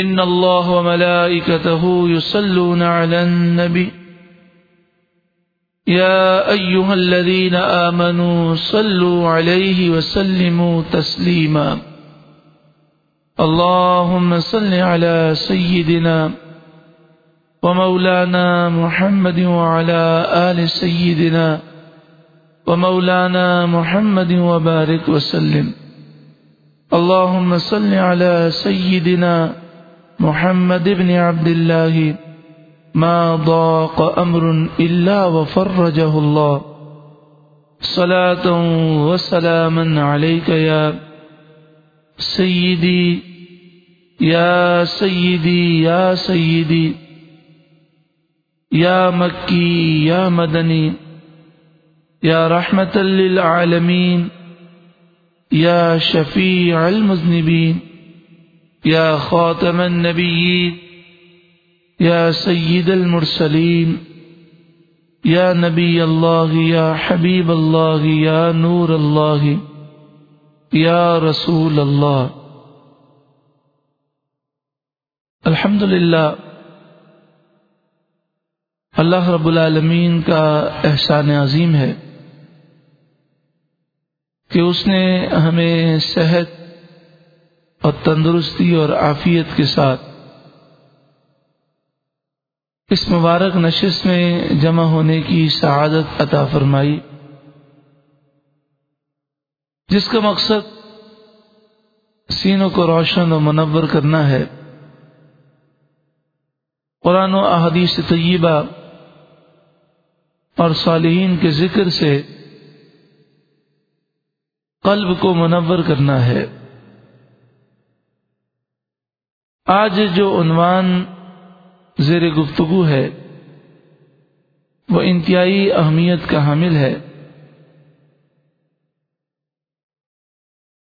إن الله وملائكته يصلون على النبي. يا أيها الذين آمنوا صلوا عليه وسلموا تسليما. اللهم صل على سيدنا ومولانا محمد وعلى آل سيدنا ومولانا محمد وبارك وسلم. اللهم صل على سيدنا محمد بن عبد الله ما ضاق أمر إلا وفرجه الله صلاة وسلاما عليك يا سيدي يا سيدي يا سيدي يا مكي يا مدني يا رحمة للعالمين يا شفيع المذنبين يا خاتم النبيين يا سيد المرسلين يا نبي الله يا حبيب الله يا نور الله يا رسول الله الحمد للہ اللہ رب العالمین کا احسان عظیم ہے کہ اس نے ہمیں صحت اور تندرستی اور عافیت کے ساتھ اس مبارک نشست میں جمع ہونے کی سعادت عطا فرمائی، جس کا مقصد سینوں کو روشن و منور کرنا ہے۔ قرآن و احادیث طیبہ اور صالحین کے ذکر سے قلب کو منور کرنا ہے۔ آج جو عنوان زیر گفتگو ہے، وہ انتہائی اہمیت کا حامل ہے۔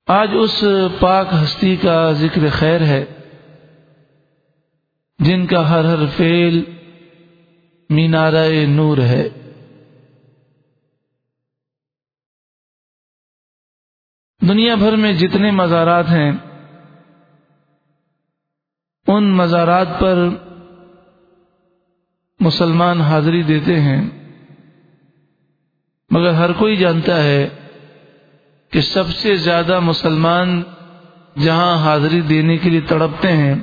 آج اس پاک ہستی کا ذکر خیر ہے، جن کا ہر ہر فیل مینارہ نور ہے۔ دنیا بھر میں جتنے مزارات ہیں ان مزارات پر مسلمان حاضری دیتے ہیں۔ مگر ہر کوئی جانتا ہے کہ سب سے زیادہ مسلمان جہاں حاضری دینے کے لیے تڑپتے ہیں،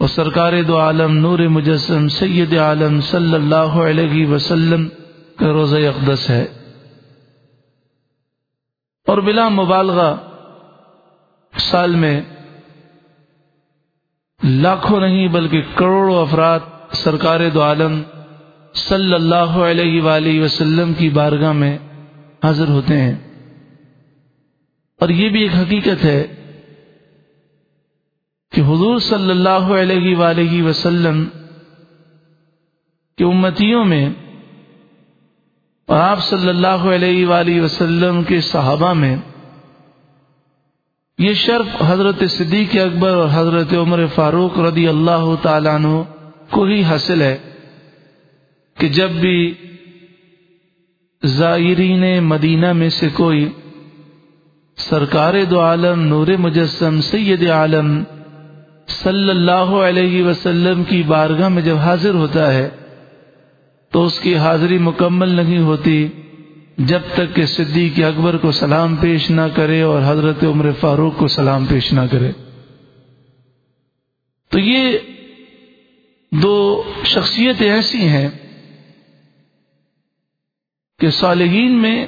وہ سرکار دو عالم نور مجسم سید عالم صلی اللہ علیہ وسلم کا روزہ اقدس ہے۔ اور بلا مبالغہ سال میں لاکھوں نہیں بلکہ کروڑوں افراد سرکار دو عالم صلی اللہ علیہ وآلہ وسلم کی بارگاہ میں حاضر ہوتے ہیں۔ اور یہ بھی ایک حقیقت ہے کہ حضور صلی اللہ علیہ وآلہ وسلم کی امتیوں میں اور آپ صلی اللہ علیہ وآلہ وسلم کے صحابہ میں یہ شرف حضرت صدیق اکبر اور حضرت عمر فاروق رضی اللہ تعالیٰ عنہ کو ہی حاصل ہے کہ جب بھی زائرین مدینہ میں سے کوئی سرکار دو عالم، نور مجسم، سید عالم صلی اللہ علیہ وسلم کی بارگاہ میں جب حاضر ہوتا ہے تو اس کی حاضری مکمل نہیں ہوتی۔ جب تک کہ صدیق اکبر کو سلام پیش نہ کرے اور حضرت عمر فاروق کو سلام پیش نہ کرے۔ تو یہ دو شخصیتیں ایسی ہیں کہ صالحین میں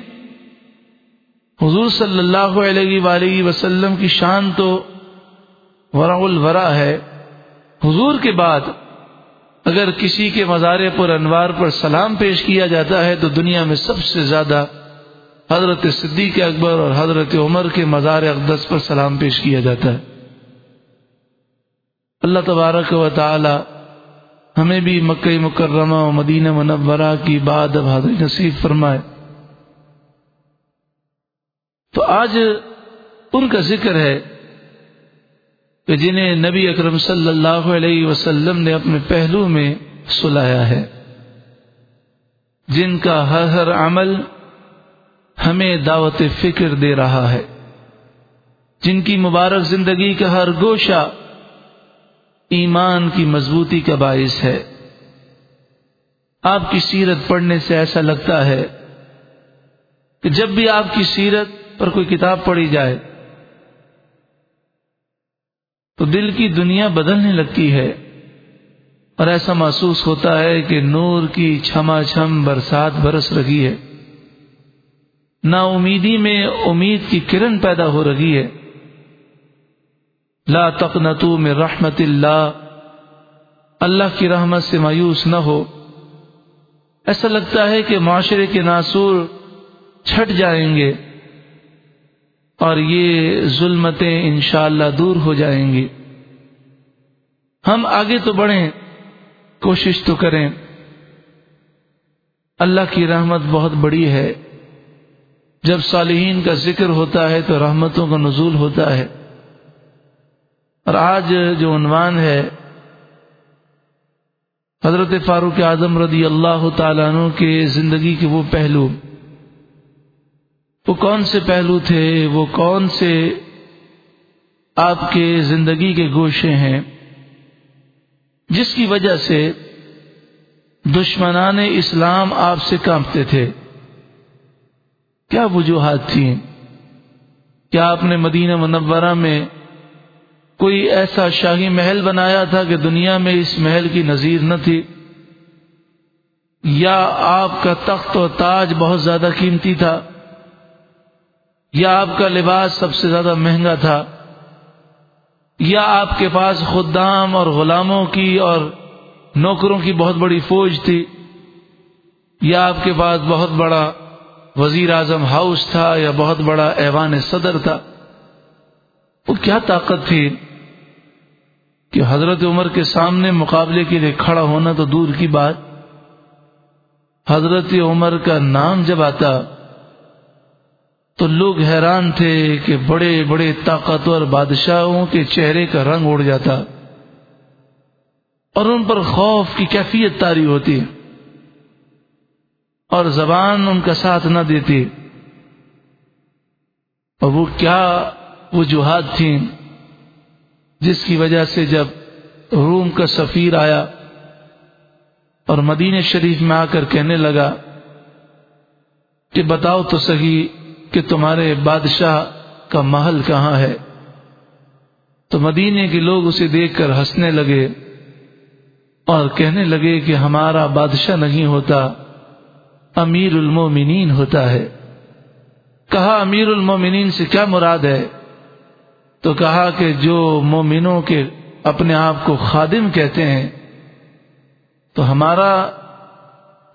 حضور صلی اللہ علیہ وآلہ وسلم کی شان تو ورا الورا ہے۔ حضور کے بعد اگر کسی کے مزارے پر انوار پر سلام پیش کیا جاتا ہے تو دنیا میں سب سے زیادہ حضرت صدیق اکبر اور حضرت عمر کے مزار اقدس پر سلام پیش کیا جاتا ہے۔ اللہ تبارک و تعالی ہمیں بھی مکہ مکرمہ و مدینہ منورہ کی بعد اب حاضری نصیب فرمائے۔ تو آج ان کا ذکر ہے کہ جنہیں نبی اکرم صلی اللہ علیہ وسلم نے اپنے پہلو میں سلایا ہے۔ جن کا ہر ہر عمل ہمیں دعوت فکر دے رہا ہے۔ جن کی مبارک زندگی کا ہر گوشہ ایمان کی مضبوطی کا باعث ہے۔ آپ کی سیرت پڑھنے سے ایسا لگتا ہے کہ جب بھی آپ کی سیرت پر کوئی کتاب پڑھی جائے تو دل کی دنیا بدلنے لگتی ہے اور ایسا محسوس ہوتا ہے کہ نور کی چھما چھم برسات برس رہی ہے۔ نا امیدی میں امید کی کرن پیدا ہو رہی ہے۔ لا تقنتو میں رحمت اللہ۔ اللہ کی رحمت سے مایوس نہ ہو۔ ایسا لگتا ہے کہ معاشرے کے ناصور چھٹ جائیں گے۔ اور یہ ظلمتیں انشاءاللہ دور ہو جائیں گی۔ ہم آگے تو بڑھیں، کوشش تو کریں۔ اللہ کی رحمت بہت بڑی ہے۔ جب صالحین کا ذکر ہوتا ہے تو رحمتوں کا نزول ہوتا ہے۔ اور آج جو عنوان ہے، حضرت فاروق اعظم رضی اللہ تعالیٰ عنہ کے زندگی کے وہ پہلو۔ وہ کون سے پہلو تھے؟ وہ کون سے آپ کے زندگی کے گوشے ہیں؟ جس کی وجہ سے دشمنان اسلام آپ سے کانپتے تھے؟ کیا وجوہات تھیں؟ کیا آپ نے مدینہ منورہ میں کوئی ایسا شاہی محل بنایا تھا کہ دنیا میں اس محل کی نظیر نہ تھی؟ یا آپ کا تخت و تاج بہت زیادہ قیمتی تھا؟ یا آپ کا لباس سب سے زیادہ مہنگا تھا، یا آپ کے پاس خدام اور غلاموں کی اور نوکروں کی بہت بڑی فوج تھی، یا آپ کے پاس بہت بڑا وزیر اعظم ہاؤس تھا یا بہت بڑا ایوان صدر تھا۔ وہ کیا طاقت تھی کہ حضرت عمر کے سامنے مقابلے کے لیے کھڑا ہونا تو دور کی بات۔ حضرت عمر کا نام جب آتا تو لوگ حیران تھے کہ بڑے بڑے طاقتور بادشاہوں کے چہرے کا رنگ اڑ جاتا اور ان پر خوف کی کیفیت تاری ہوتی اور زبان ان کا ساتھ نہ دیتی اور وہ کیا وجوہات تھیں جس کی وجہ سے جب روم کا سفیر آیا اور مدینہ شریف میں آ کر کہنے لگا کہ بتاؤ تو صحیح کہ تمہارے بادشاہ کا محل کہاں ہے؟ تو مدینے کے لوگ اسے دیکھ کر ہنسنے لگے اور کہنے لگے کہ ہمارا بادشاہ نہیں ہوتا، امیر المومنین ہوتا ہے۔ کہا، امیر المومنین سے کیا مراد ہے؟ تو کہا کہ جو مومنوں کے اپنے آپ کو خادم کہتے ہیں، تو ہمارا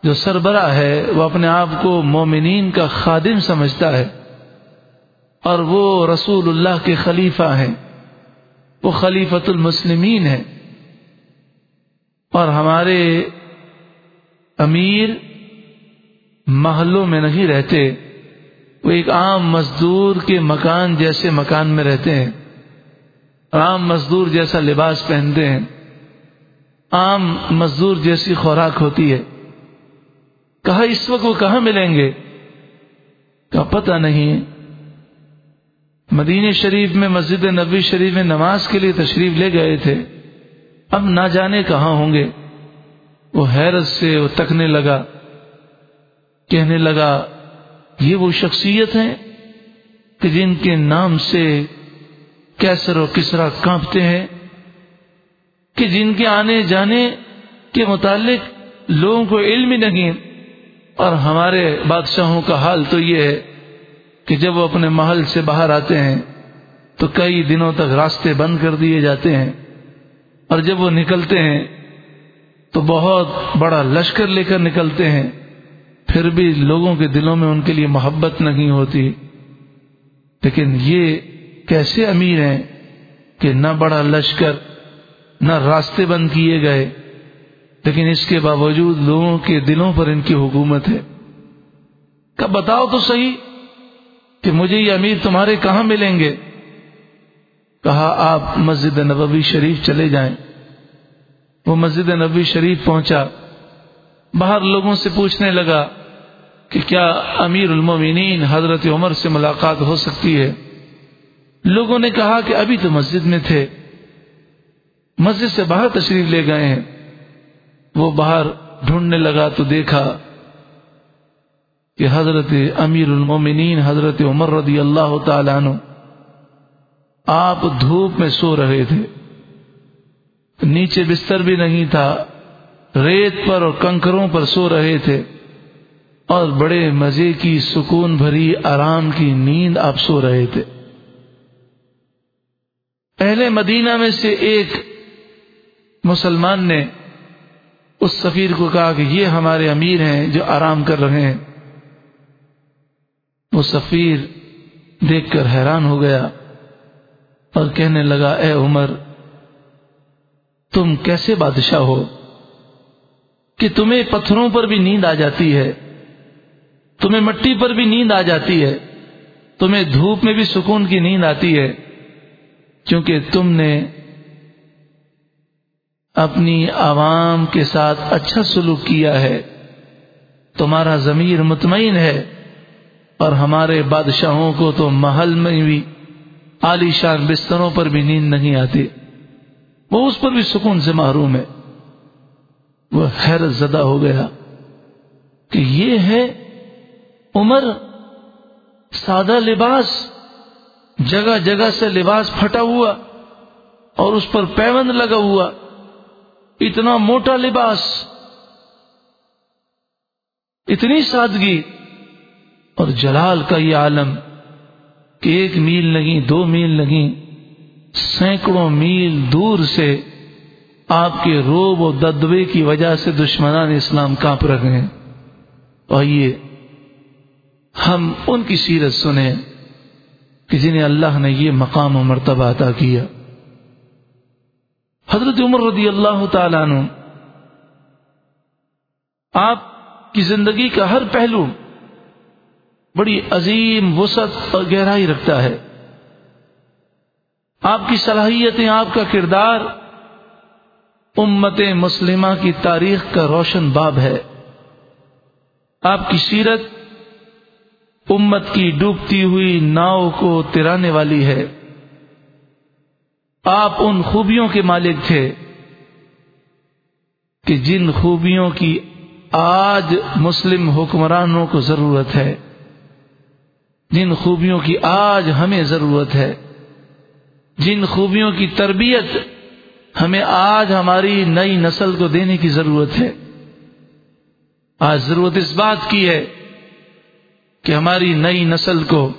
جو سربراہ ہے، وہ اپنے آپ کو مومنین کا خادم سمجھتا ہے۔ اور وہ رسول اللہ کے خلیفہ ہیں۔ وہ خلیفت المسلمین ہیں۔ اور ہمارے امیر محلوں میں نہیں رہتے۔ وہ ایک عام مزدور کے مکان جیسے مکان میں رہتے ہیں۔ عام مزدور جیسا لباس پہنتے ہیں۔ عام مزدور جیسی خوراک ہوتی ہے۔ کہا اس وقت وہ کہاں ملیں گے؟ کہا پتہ نہیں۔ مدینہ شریف میں مسجد نبی شریف میں نماز کے لیے تشریف لے گئے تھے۔ اب نہ جانے کہاں ہوں گے۔ وہ حیرت سے وہ تکنے لگا۔ کہنے لگا، یہ وہ شخصیت ہیں کہ جن کے نام سے کیسر و کسرا کانپتے ہیں، کہ جن کے آنے جانے کے متعلق لوگوں کو علم ہی نہیں اور ہمارے بادشاہوں کا حال تو یہ ہے کہ جب وہ اپنے محل سے باہر آتے ہیں تو کئی دنوں تک راستے بند کر دیے جاتے ہیں اور جب وہ نکلتے ہیں تو بہت بڑا لشکر لے کر نکلتے ہیں، پھر بھی لوگوں کے دلوں میں ان کے لیے محبت نہیں ہوتی۔ لیکن یہ کیسے امیر ہیں کہ نہ بڑا لشکر، نہ راستے بند کیے گئے۔ لیکن اس کے باوجود لوگوں کے دلوں پر ان کی حکومت ہے۔ کب بتاؤ تو صحیح کہ مجھے یہ امیر تمہارے کہاں ملیں گے؟ کہا، آپ مسجد نبوی شریف چلے جائیں۔ وہ مسجد نبوی شریف پہنچا۔ باہر لوگوں سے پوچھنے لگا کہ کیا امیر المومنین حضرت عمر سے ملاقات ہو سکتی ہے؟ لوگوں نے کہا کہ ابھی تو مسجد میں تھے۔ مسجد سے باہر تشریف لے گئے ہیں۔ وہ باہر ڈھونڈنے لگا تو دیکھا کہ حضرت امیر المومنین حضرت عمر رضی اللہ تعالیٰ عنہ آپ دھوپ میں سو رہے تھے۔ نیچے بستر بھی نہیں تھا، ریت پر اور کنکروں پر سو رہے تھے۔ اور بڑے مزے کی سکون بھری، آرام کی نیند آپ سو رہے تھے۔ پہلے مدینہ میں سے ایک مسلمان نے اس سفیر کو کہا کہ یہ ہمارے امیر ہیں جو آرام کر رہے ہیں۔ وہ سفیر دیکھ کر حیران ہو گیا اور کہنے لگا، اے عمر، تم کیسے بادشاہ ہو کہ تمہیں پتھروں پر بھی نیند آ جاتی ہے؟ تمہیں مٹی پر بھی نیند آ جاتی ہے؟ تمہیں دھوپ میں بھی سکون کی نیند آتی ہے؟ کیونکہ تم نے اپنی عوام کے ساتھ اچھا سلوک کیا ہے۔ تمہارا ضمیر مطمئن ہے اور ہمارے بادشاہوں کو تو محل میں بھی عالی شان بستروں پر بھی نیند نہیں آتی۔ وہ اس پر بھی سکون سے محروم ہے۔ وہ حیرت زدہ ہو گیا کہ یہ ہے عمر سادہ لباس، جگہ جگہ سے لباس پھٹا ہوا اور اس پر پیوند لگا ہوا۔ اتنا موٹا لباس، اتنی سادگی، اور جلال کا یہ عالم کہ ایک میل نہیں، دو میل نہیں، سینکڑوں میل دور سے آپ کے روب و ددوے کی وجہ سے دشمنان اسلام کانپ رکھے ہیں۔ آئیے، ہم ان کی سیرت سنیں کہ جنہیں اللہ نے یہ مقام و مرتبہ عطا کیا۔ حضرت عمر رضی اللہ تعالیٰ عنہ، آپ کی زندگی کا ہر پہلو بڑی عظیم، وسعت اور گہرائی رکھتا ہے۔ آپ کی صلاحیتیں، آپ کا کردار امت مسلمہ کی تاریخ کا روشن باب ہے۔ آپ کی سیرت امت کی ڈوبتی ہوئی ناؤ کو ترانے والی ہے۔ آپ ان خوبیوں کے مالک تھے کہ جن خوبیوں کی آج مسلم حکمرانوں کو ضرورت ہے، جن خوبیوں کی آج ہمیں ضرورت ہے، جن خوبیوں کی تربیت ہمیں آج ہماری نئی نسل کو دینے کی ضرورت ہے۔ آج ضرورت اس بات کی ہے کہ ہماری نئی نسل کو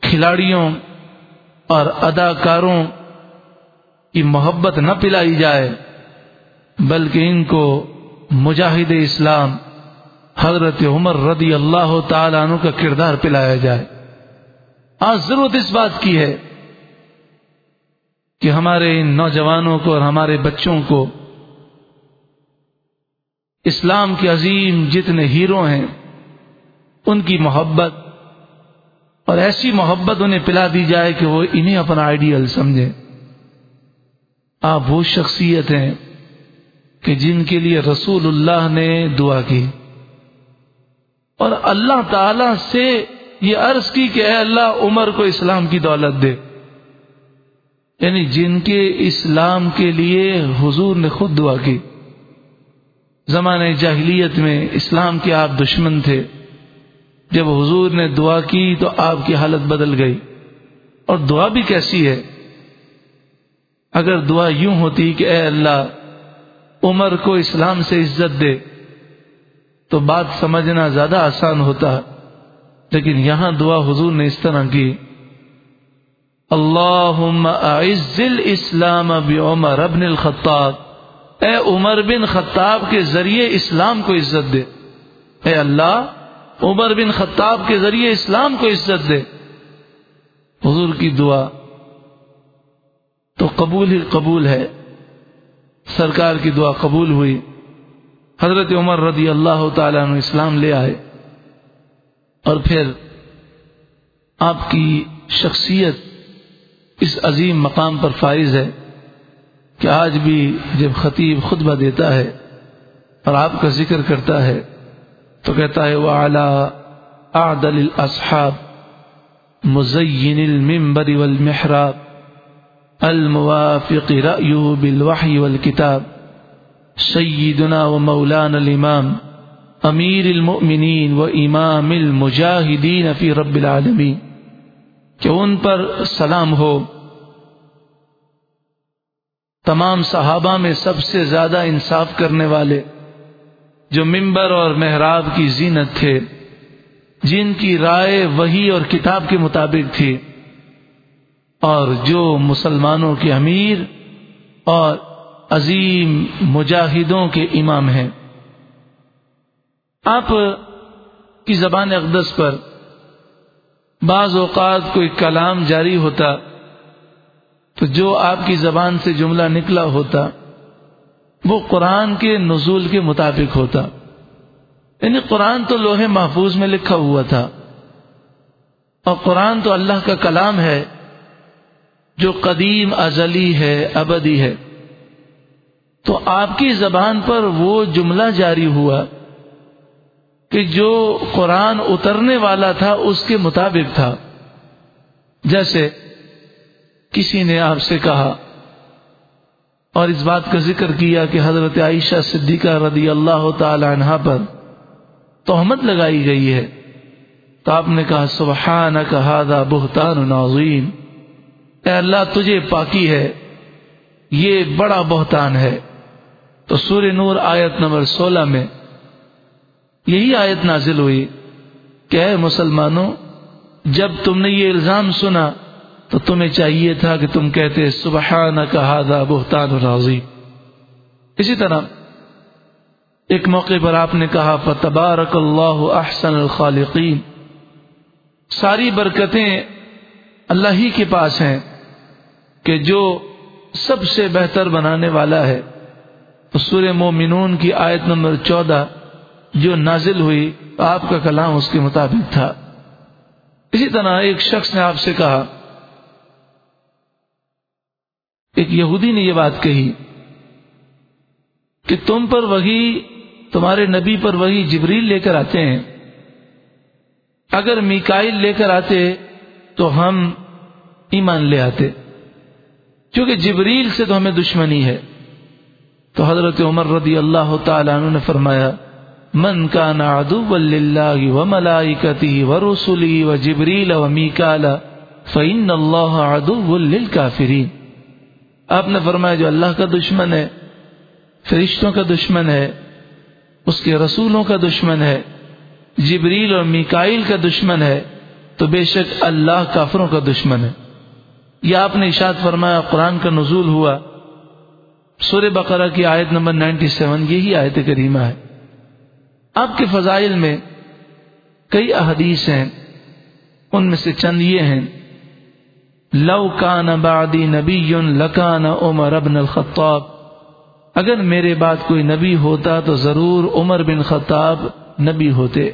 کھلاڑیوں اور اداکاروں کی محبت نہ پلائی جائے، بلکہ ان کو مجاہد اسلام حضرت عمر رضی اللہ تعالیٰ عنہ کا کردار پلایا جائے۔ آج ضرورت اس بات کی ہے کہ ہمارے ان نوجوانوں کو اور ہمارے بچوں کو اسلام کے عظیم جتنے ہیرو ہیں، ان کی محبت اور ایسی محبت انہیں پلا دی جائے کہ وہ انہیں اپنا آئیڈیل سمجھیں۔ آپ وہ شخصیت ہیں کہ جن کے لیے رسول اللہ نے دعا کی۔ اور اللہ تعالی سے یہ عرض کی کہ اے اللہ عمر کو اسلام کی دولت دے۔ یعنی جن کے اسلام کے لیے حضور نے خود دعا کی۔ زمانے جاہلیت میں اسلام کے آپ دشمن تھے۔ جب حضور نے دعا کی تو آپ کی حالت بدل گئی۔ اور دعا بھی کیسی ہے؟ اگر دعا یوں ہوتی کہ اے اللہ، عمر کو اسلام سے عزت دے، تو بات سمجھنا زیادہ آسان ہوتا۔ لیکن یہاں دعا حضور نے اس طرح کی اللہ اسلام عمر ابن الخطاب اے عمر بن خطاب کے ذریعے اسلام کو عزت دے۔ اے اللہ، عمر بن خطاب کے ذریعے اسلام کو عزت دے۔ حضور کی دعا تو قبول ہی قبول ہے۔ سرکار کی دعا قبول ہوئی۔ حضرت عمر رضی اللہ تعالیٰ عنہ اسلام لے آئے۔ اور پھر آپ کی شخصیت اس عظیم مقام پر فائز ہے کہ آج بھی جب خطیب خطبہ دیتا ہے اور آپ کا ذکر کرتا ہے تو کہتا ہے وہ اعلیٰ آدل اصحاب مزین المبری والمحراب الموافق رأيه بالوحي والكتاب. سيدنا ومولانا الإمام، أمير المؤمنين وإمام المجاهدين في رب العالمين. کہ ان پر سلام ہو۔ تمام صحابہ میں سب سے زیادہ انصاف کرنے والے، جو ممبر اور محراب کی زینت تھے، جن کی رائے وہی اور کتاب کے مطابق تھی۔ اور جو مسلمانوں کے امیر اور عظیم مجاہدوں کے امام ہیں۔ آپ کی زبان اقدس پر بعض اوقات کوئی کلام جاری ہوتا تو جو آپ کی زبان سے جملہ نکلا ہوتا وہ قرآن کے نزول کے مطابق ہوتا۔ یعنی قرآن تو لوہے محفوظ میں لکھا ہوا تھا اور قرآن تو اللہ کا کلام ہے۔ جو قدیم ازلی ہے، ابدی ہے۔ تو آپ کی زبان پر وہ جملہ جاری ہوا کہ جو قرآن اترنے والا تھا، اس کے مطابق تھا۔ جیسے کسی نے آپ سے کہا، اور اس بات کا ذکر کیا کہ حضرت عائشہ صدیقہ رضی اللہ تعالی عنہ پر توہمت لگائی گئی ہے۔ تو آپ نے کہا سبحانہ کا بہتان نازیم اے اللہ تجھے پاکی ہے، یہ بڑا بہتان ہے۔ تو سورہ نور آیت نمبر سولہ میں یہی آیت نازل ہوئی کہ اے مسلمانوں، جب تم نے یہ الزام سنا، تو تمہیں چاہیے تھا کہ تم کہتے سبحانہ کا بہتان راضی اسی طرح ایک موقع پر آپ نے کہا، فتبارک اللہ احسن الخالقین۔ ساری برکتیں اللہ ہی کے پاس ہیں۔ کہ جو سب سے بہتر بنانے والا ہے۔ سورہ مومنون کی آیت نمبر چودہ جو نازل ہوئی، آپ کا کلام اس کے مطابق تھا۔ اسی طرح ایک شخص نے آپ سے کہا، ایک یہودی نے یہ بات کہی کہ تم پر وہی، تمہارے نبی پر وہی جبریل لے کر آتے ہیں۔ اگر میکائل لے کر آتے تو ہم ایمان لے آتے۔ کیونکہ جبریل سے تو ہمیں دشمنی ہے۔ تو حضرت عمر رضی اللہ تعالیٰ عنہ نے فرمایا، من كان عدوا لله وملائكته ورسله وجبريل وميكال فإن الله عدو للكافرين آپ نے فرمایا، جو اللہ کا دشمن ہے، فرشتوں کا دشمن ہے، اس کے رسولوں کا دشمن ہے، جبریل اور میکائل کا دشمن ہے، تو بے شک اللہ کافروں کا دشمن ہے۔ یہ آپ نے اشاد فرمایا قرآن کا نزول ہوا۔ سورہ بقرہ کی آیت نمبر نائنٹی سیون، یہی آیت کریمہ ہے۔ آپ کے فضائل میں کئی احادیث ہیں، ان میں سے چند یہ ہیں۔ لو کان بعدی نبی لکان عمر ابن الخطاب۔ اگر میرے بعد کوئی نبی ہوتا تو ضرور عمر بن خطاب نبی ہوتے۔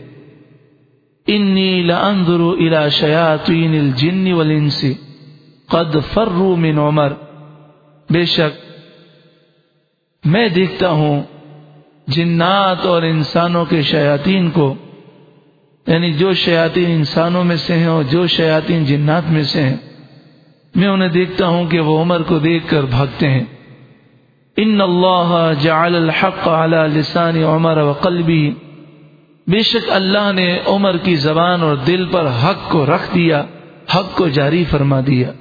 انی لانظر الى شیاطین الجن والانس۔ قد فروا من عمر۔ بے شک، میں دیکھتا ہوں جنات اور انسانوں کے شیاطین کو۔ یعنی جو شیاطین انسانوں میں سے ہیں اور جو شیاطین جنات میں سے ہیں۔ میں انہیں دیکھتا ہوں کہ وہ عمر کو دیکھ کر بھاگتے ہیں۔ ان اللہ جعل الحق على لسان عمر و قلبی۔ بے شک اللہ نے عمر کی زبان اور دل پر حق کو رکھ دیا، حق کو جاری فرما دیا۔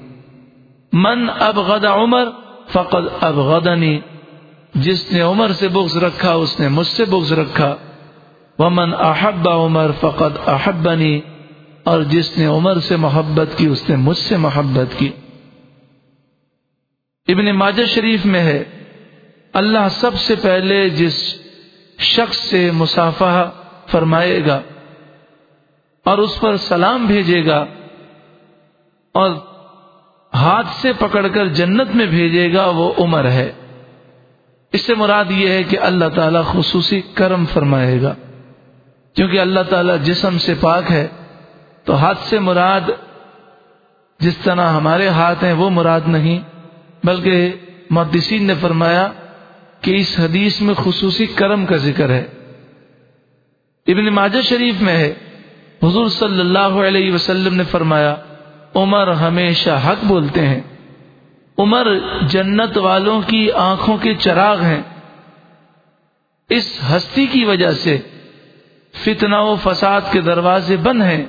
من ابغض عمر فقد ابغضنی۔ جس نے عمر سے بغض رکھا، اس نے مجھ سے بغض رکھا۔ ومن احب عمر فقط احبنی۔ اور جس نے عمر سے محبت کی، اس نے مجھ سے محبت کی۔ ابن ماجہ شریف میں ہے۔ اللہ سب سے پہلے جس شخص سے مسافہ فرمائے گا اور اس پر سلام بھیجے گا اور ہاتھ سے پکڑ کر جنت میں بھیجے گا، وہ عمر ہے۔ اس سے مراد یہ ہے کہ اللہ تعالیٰ خصوصی کرم فرمائے گا۔ کیونکہ اللہ تعالیٰ جسم سے پاک ہے، تو ہاتھ سے مراد جس طرح ہمارے ہاتھ ہیں، وہ مراد نہیں۔ بلکہ محدثین نے فرمایا کہ اس حدیث میں خصوصی کرم کا ذکر ہے۔ ابن ماجہ شریف میں ہے۔ حضور صلی اللہ علیہ وسلم نے فرمایا عمر ہمیشہ حق بولتے ہیں۔ عمر جنت والوں کی آنکھوں کے چراغ ہیں۔ اس ہستی کی وجہ سے فتنہ و فساد کے دروازے بند ہیں۔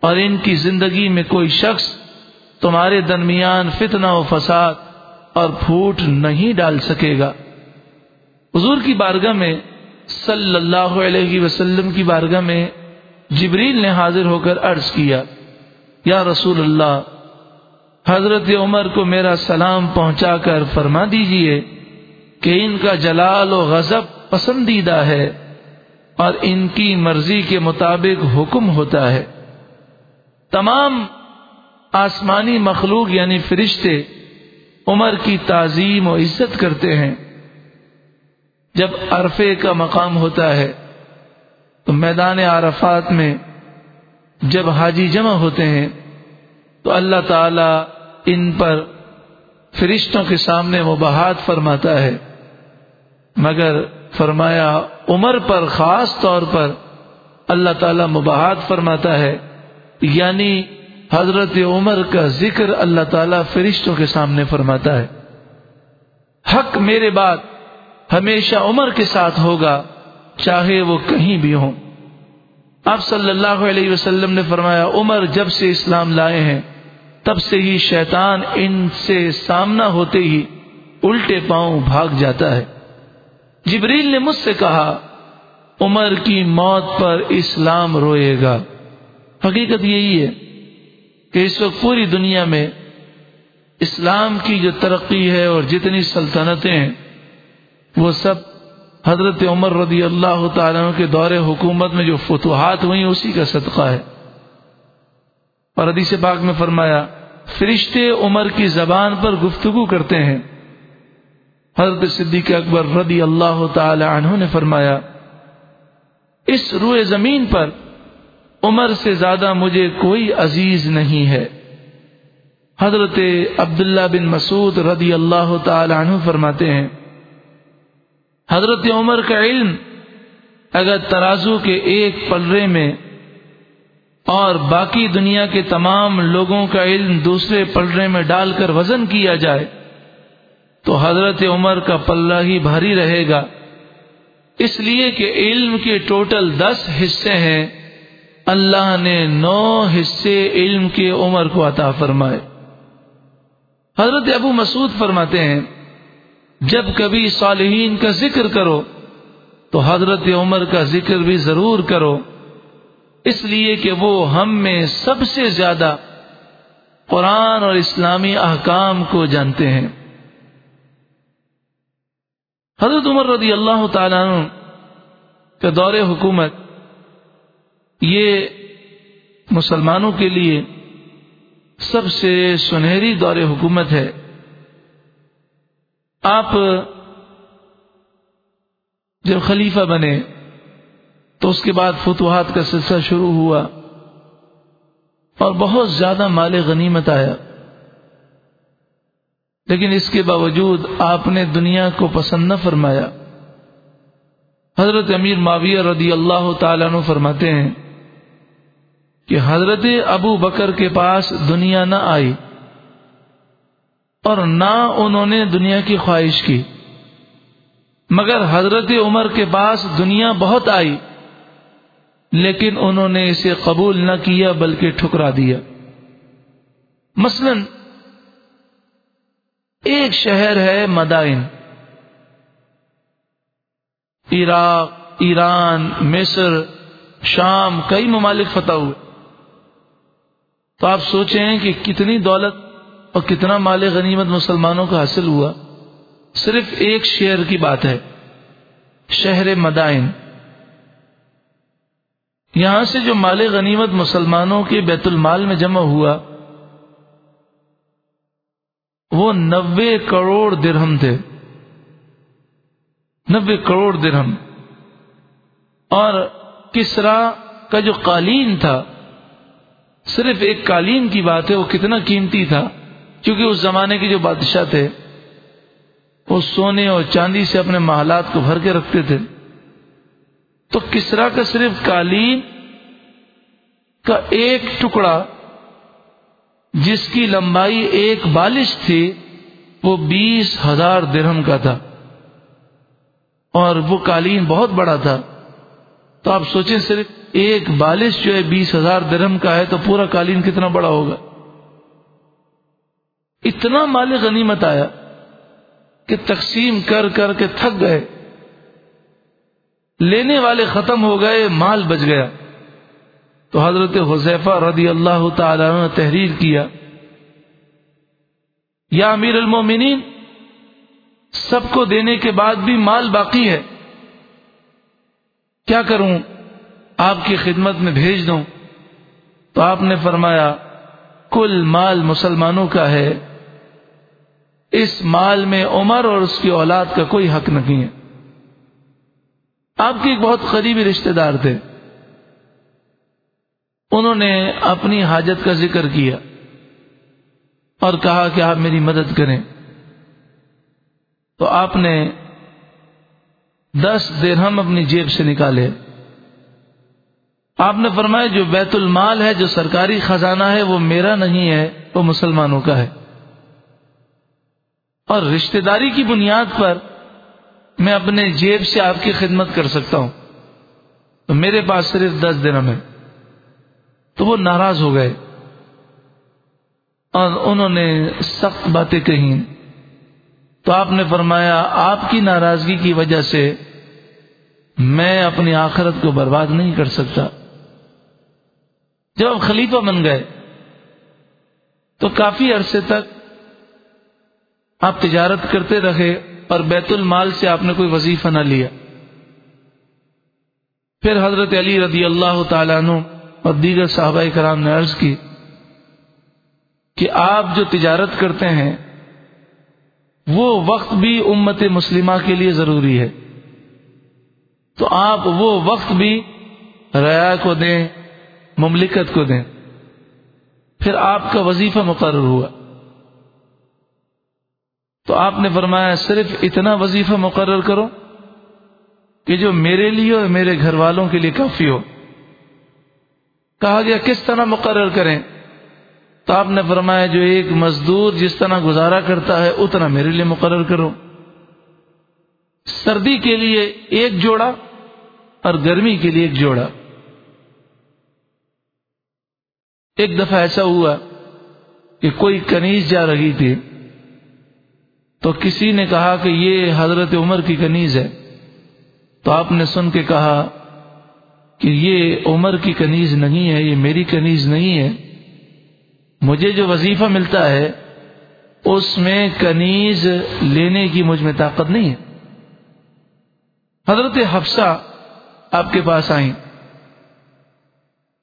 اور ان کی زندگی میں کوئی شخص تمہارے درمیان فتنہ و فساد اور پھوٹ نہیں ڈال سکے گا۔ حضور کی بارگاہ میں صلی اللہ علیہ وسلم کی بارگاہ میں جبریل نے حاضر ہو کر عرض کیا۔ یا رسول اللہ، حضرت عمر کو میرا سلام پہنچا کر فرما دیجیے کہ ان کا جلال و غضب پسندیدہ ہے اور ان کی مرضی کے مطابق حکم ہوتا ہے۔ تمام آسمانی مخلوق یعنی فرشتے عمر کی تعظیم و عزت کرتے ہیں۔ جب عرفے کا مقام ہوتا ہے تو میدان عرفات میں جب حاجی جمع ہوتے ہیں تو اللہ تعالی ان پر فرشتوں کے سامنے مباحت فرماتا ہے۔ مگر فرمایا عمر پر خاص طور پر اللہ تعالی مباحت فرماتا ہے۔ یعنی حضرت عمر کا ذکر اللہ تعالی فرشتوں کے سامنے فرماتا ہے۔ حق میرے بعد ہمیشہ عمر کے ساتھ ہوگا، چاہے وہ کہیں بھی ہوں۔ آپ صلی اللہ علیہ وسلم نے فرمایا، عمر جب سے اسلام لائے ہیں، تب سے ہی شیطان ان سے سامنا ہوتے ہی الٹے پاؤں بھاگ جاتا ہے۔ جبریل نے مجھ سے کہا، عمر کی موت پر اسلام روئے گا۔ حقیقت یہی ہے کہ اس وقت پوری دنیا میں اسلام کی جو ترقی ہے اور جتنی سلطنتیں ہیں، وہ سب حضرت عمر رضی اللہ تعالیٰ کے دور حکومت میں جو فتوحات ہوئی اسی کا صدقہ ہے۔ اور حدیث پاک میں فرمایا، فرشتے عمر کی زبان پر گفتگو کرتے ہیں۔ حضرت صدیق اکبر رضی اللہ تعالی عنہ نے فرمایا، اس روئے زمین پر عمر سے زیادہ مجھے کوئی عزیز نہیں ہے۔ حضرت عبداللہ بن مسعود رضی اللہ تعالی عنہ فرماتے ہیں حضرت عمر کا علم اگر ترازو کے ایک پلرے میں اور باقی دنیا کے تمام لوگوں کا علم دوسرے پلرے میں ڈال کر وزن کیا جائے، تو حضرت عمر کا پلہ ہی بھاری رہے گا۔ اس لیے کہ علم کے ٹوٹل دس حصے ہیں، اللہ نے نو حصے علم کے عمر کو عطا فرمائے۔ حضرت ابو مسعود فرماتے ہیں جب کبھی صالحین کا ذکر کرو تو حضرت عمر کا ذکر بھی ضرور کرو اس لیے کہ وہ ہم میں سب سے زیادہ قرآن اور اسلامی احکام کو جانتے ہیں۔ حضرت عمر رضی اللہ تعالیٰ کا دور حکومت یہ مسلمانوں کے لیے سب سے سنہری دور حکومت ہے۔ آپ جب خلیفہ بنے تو اس کے بعد فتوحات کا سلسلہ شروع ہوا اور بہت زیادہ مال غنیمت آیا۔ لیکن اس کے باوجود آپ نے دنیا کو پسند نہ فرمایا۔ حضرت امیر معاویہ رضی اللہ تعالیٰ عنہ فرماتے ہیں کہ حضرت ابو بکر کے پاس دنیا نہ آئی۔ اور نہ انہوں نے دنیا کی خواہش کی۔ مگر حضرت عمر کے پاس دنیا بہت آئی، لیکن انہوں نے اسے قبول نہ کیا، بلکہ ٹھکرا دیا۔ مثلا، ایک شہر ہے مدائن۔ عراق، ایران، مصر، شام، کئی ممالک فتح ہوئے۔ تو آپ سوچیں کہ کتنی دولت اور کتنا مال غنیمت مسلمانوں کا حاصل ہوا؟ صرف ایک شہر کی بات ہے، شہر مدائن۔ یہاں سے جو مال غنیمت مسلمانوں کے بیت المال میں جمع ہوا، وہ نوے کروڑ درہم تھے۔ نوے کروڑ درہم۔ اور کسرا کا جو قالین تھا، صرف ایک قالین کی بات ہے، وہ کتنا قیمتی تھا؟ کیونکہ اس زمانے کے جو بادشاہ تھے، وہ سونے اور چاندی سے اپنے محلات کو بھر کے رکھتے تھے۔ تو کسرا کا صرف قالین کا ایک ٹکڑا، جس کی لمبائی ایک بالش تھی، وہ بیس ہزار درہم کا تھا۔ اور وہ قالین بہت بڑا تھا۔ تو آپ سوچیں صرف ایک بالش جو ہے بیس ہزار درہم کا ہے، تو پورا قالین کتنا بڑا ہوگا؟ اتنا مال غنیمت آیا کہ تقسیم کر کر کے تھک گئے۔ لینے والے ختم ہو گئے، مال بچ گیا۔ تو حضرت حذیفہ رضی اللہ تعالی نے تحریر کیا۔ یا امیر المومنین، سب کو دینے کے بعد بھی مال باقی ہے۔ کیا کروں؟ آپ کی خدمت میں بھیج دوں۔ تو آپ نے فرمایا، کل مال مسلمانوں کا ہے۔ اس مال میں عمر اور اس کی اولاد کا کوئی حق نہیں ہے۔ آپ کے ایک بہت قریبی رشتہ دار تھے۔ انہوں نے اپنی حاجت کا ذکر کیا اور کہا کہ آپ میری مدد کریں۔ تو آپ نے دس درہم اپنی جیب سے نکالے۔ آپ نے فرمایا، جو بیت المال ہے، جو سرکاری خزانہ ہے، وہ میرا نہیں ہے، وہ مسلمانوں کا ہے۔ اور رشتہ داری کی بنیاد پر میں اپنے جیب سے آپ کی خدمت کر سکتا ہوں۔ تو میرے پاس صرف دس درم ہے تو وہ ناراض ہو گئے۔ اور انہوں نے سخت باتیں کہیں۔ تو آپ نے فرمایا، آپ کی ناراضگی کی وجہ سے میں اپنی آخرت کو برباد نہیں کر سکتا۔ جب آپ خلیفہ بن گئے، تو کافی عرصے تک آپ تجارت کرتے رہے اور بیت المال سے آپ نے کوئی وظیفہ نہ لیا۔ پھر حضرت علی رضی اللہ تعالیٰ عنہ اور دیگر صحابہ کرام نے عرض کی کہ آپ جو تجارت کرتے ہیں، وہ وقت بھی امت مسلمہ کے لیے ضروری ہے۔ تو آپ وہ وقت بھی ریا کو دیں، مملکت کو دیں۔ پھر آپ کا وظیفہ مقرر ہوا۔ تو آپ نے فرمایا صرف اتنا وظیفہ مقرر کرو کہ جو میرے لیے اور میرے گھر والوں کے لیے کافی ہو۔ کہا گیا، کس طرح مقرر کریں؟ تو آپ نے فرمایا، جو ایک مزدور جس طرح گزارا کرتا ہے، اتنا میرے لیے مقرر کرو۔ سردی کے لیے ایک جوڑا اور گرمی کے لیے ایک جوڑا۔ ایک دفعہ ایسا ہوا کہ کوئی کنیز جا رہی تھی۔ تو کسی نے کہا کہ یہ حضرت عمر کی کنیز ہے۔ تو آپ نے سن کے کہا کہ یہ عمر کی کنیز نہیں ہے، یہ میری کنیز نہیں ہے۔ مجھے جو وظیفہ ملتا ہے، اس میں کنیز لینے کی مجھ میں طاقت نہیں ہے۔ حضرت حفصہ آپ کے پاس آئیں۔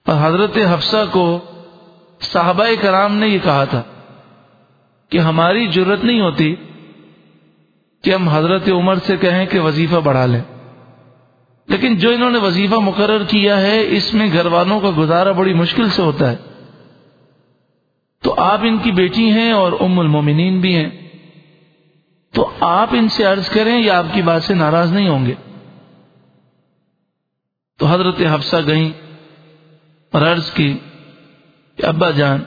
اور حضرت حفصہ کو صحابہ کرام نے یہ کہا تھا کہ ہماری ضرورت نہیں ہوتی کہ ہم حضرت عمر سے کہیں کہ وظیفہ بڑھا لیں۔ لیکن جو انہوں نے وظیفہ مقرر کیا ہے، اس میں گھر والوں کا گزارا بڑی مشکل سے ہوتا ہے۔ تو آپ ان کی بیٹی ہیں اور ام المومنین بھی ہیں۔ تو آپ ان سے عرض کریں یا آپ کی بات سے ناراض نہیں ہوں گے۔ تو حضرت حفصہ گئیں اور عرض کی کہ ابا جان،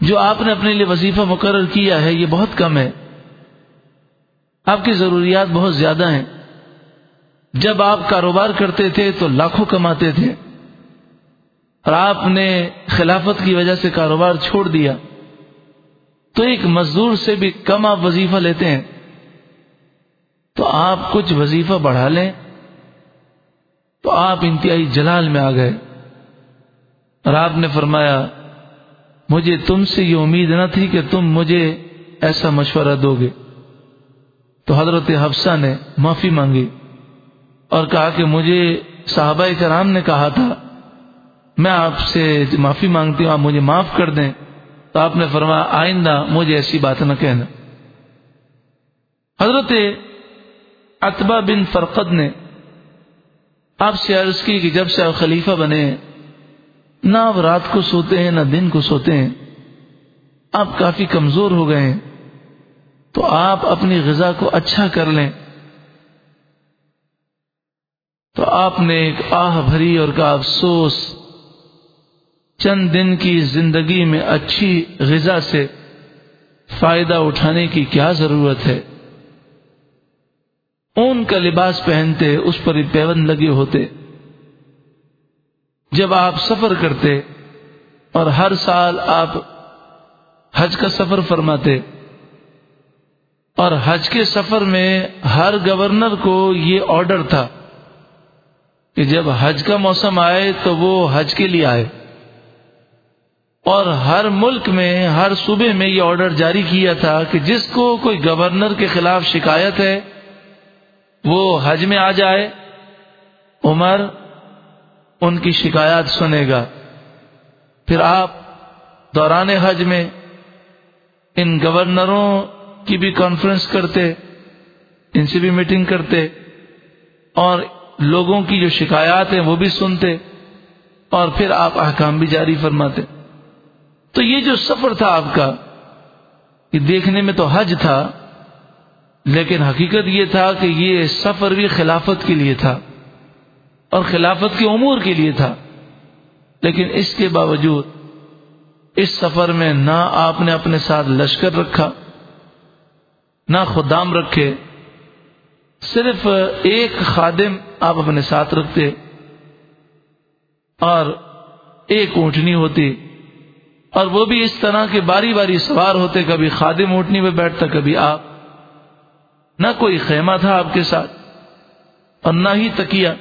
جو آپ نے اپنے لیے وظیفہ مقرر کیا ہے، یہ بہت کم ہے۔ آپ کی ضروریات بہت زیادہ ہیں۔ جب آپ کاروبار کرتے تھے تو لاکھوں کماتے تھے۔ اور آپ نے خلافت کی وجہ سے کاروبار چھوڑ دیا۔ تو ایک مزدور سے بھی کم آپ وظیفہ لیتے ہیں۔ تو آپ کچھ وظیفہ بڑھا لیں۔ تو آپ انتہائی جلال میں آ گئے۔ اور آپ نے فرمایا، مجھے تم سے یہ امید نہ تھی کہ تم مجھے ایسا مشورہ دو گے۔ تو حضرت حفصہ نے معافی مانگی اور کہا کہ مجھے صحابہ کرام نے کہا تھا، میں آپ سے معافی مانگتی ہوں، آپ مجھے معاف کر دیں۔ تو آپ نے فرمایا، آئندہ مجھے ایسی بات نہ کہنا۔ حضرت اتبا بن فرقد نے آپ سے عرض کی کہ جب سے آپ خلیفہ بنے، نہ آپ رات کو سوتے ہیں، نہ دن کو سوتے ہیں، آپ کافی کمزور ہو گئے ہیں۔ تو آپ اپنی غذا کو اچھا کر لیں۔ تو آپ نے ایک آہ بھری اور کا افسوس چند دن کی زندگی میں اچھی غذا سے فائدہ اٹھانے کی کیا ضرورت ہے؟ اون کا لباس پہنتے، اس پر پیون لگے ہوتے۔ جب آپ سفر کرتے اور ہر سال آپ حج کا سفر فرماتے اور حج کے سفر میں ہر گورنر کو یہ آرڈر تھا کہ جب حج کا موسم آئے تو وہ حج کے لیے آئے۔ اور ہر ملک میں، ہر صوبے میں یہ آرڈر جاری کیا تھا کہ جس کو کوئی گورنر کے خلاف شکایت ہے، وہ حج میں آ جائے۔ عمر ان کی شکایات سنے گا۔ پھر آپ دوران حج میں ان گورنروں کی بھی کانفرنس کرتے، ان سے بھی میٹنگ کرتے اور لوگوں کی جو شکایات ہیں وہ بھی سنتے اور پھر آپ احکام بھی جاری فرماتے۔ تو یہ جو سفر تھا آپ کا، یہ دیکھنے میں تو حج تھا، لیکن حقیقت یہ تھا کہ یہ سفر بھی خلافت کے لیے تھا اور خلافت کے امور کے لیے تھا۔ لیکن اس کے باوجود اس سفر میں نہ آپ نے اپنے ساتھ لشکر رکھا۔ نہ خدام رکھے، صرف ایک خادم آپ اپنے ساتھ رکھتے اور ایک اونٹنی ہوتی۔ اور وہ بھی اس طرح کے باری باری سوار ہوتے، کبھی خادم اونٹنی میں بیٹھتا، کبھی آپ۔ نہ کوئی خیمہ تھا آپ کے ساتھ اور نہ ہی تکیا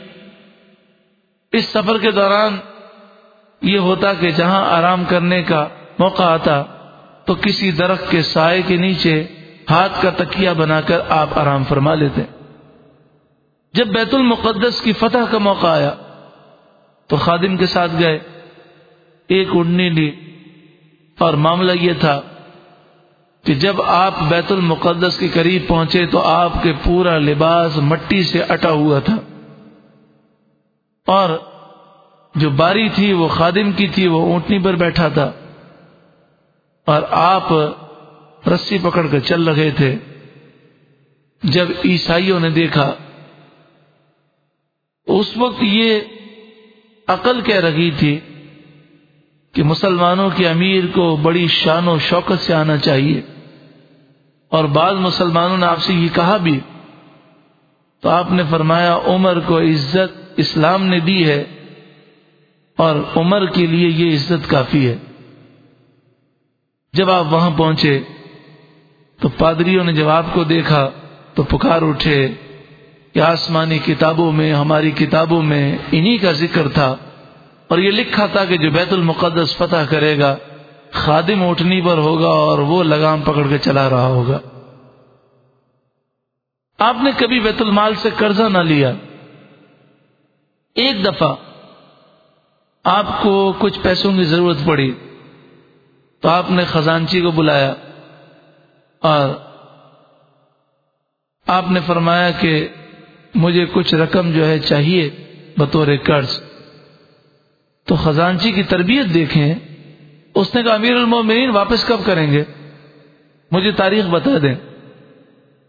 اس سفر کے دوران یہ ہوتا کہ جہاں آرام کرنے کا موقع آتا تو کسی درخت کے سائے کے نیچے ہاتھ کا تکیا بنا کر آپ آرام فرما لیتے جب بیت المقدس کی فتح کا موقع آیا، تو خادم کے ساتھ گئے، ایک اڑنی لی۔ اور معاملہ یہ تھا کہ جب آپ بیت المقدس کے قریب پہنچے تو آپ کے پورا لباس مٹی سے اٹا ہوا تھا۔ اور جو باری تھی وہ خادم کی تھی، وہ اونٹنی پر بیٹھا تھا۔ اور آپ رسی پکڑ کر چل رہے تھے۔ جب عیسائیوں نے دیکھا، اس وقت یہ عقل کہہ رہی تھی کہ مسلمانوں کے امیر کو بڑی شان و شوکت سے آنا چاہیے۔ اور بعض مسلمانوں نے آپ سے یہ کہا بھی، تو آپ نے فرمایا، عمر کو عزت اسلام نے دی ہے اور عمر کے لیے یہ عزت کافی ہے۔ جب آپ وہاں پہنچے تو پادریوں نے جب آپ کو دیکھا تو پکار اٹھے کہ آسمانی کتابوں میں، ہماری کتابوں میں انہی کا ذکر تھا اور یہ لکھا تھا کہ جو بیت المقدس فتح کرے گا، خادم اٹھنی پر ہوگا اور وہ لگام پکڑ کے چلا رہا ہوگا۔ آپ نے کبھی بیت المال سے قرضہ نہ لیا۔ ایک دفعہ آپ کو کچھ پیسوں کی ضرورت پڑی تو آپ نے خزانچی کو بلایا۔ اور آپ نے فرمایا کہ مجھے کچھ رقم جو ہے چاہیے بطور قرض۔ تو خزانچی کی تربیت دیکھیں، اس نے کہا، امیر المومنین واپس کب کریں گے؟ مجھے تاریخ بتا دیں۔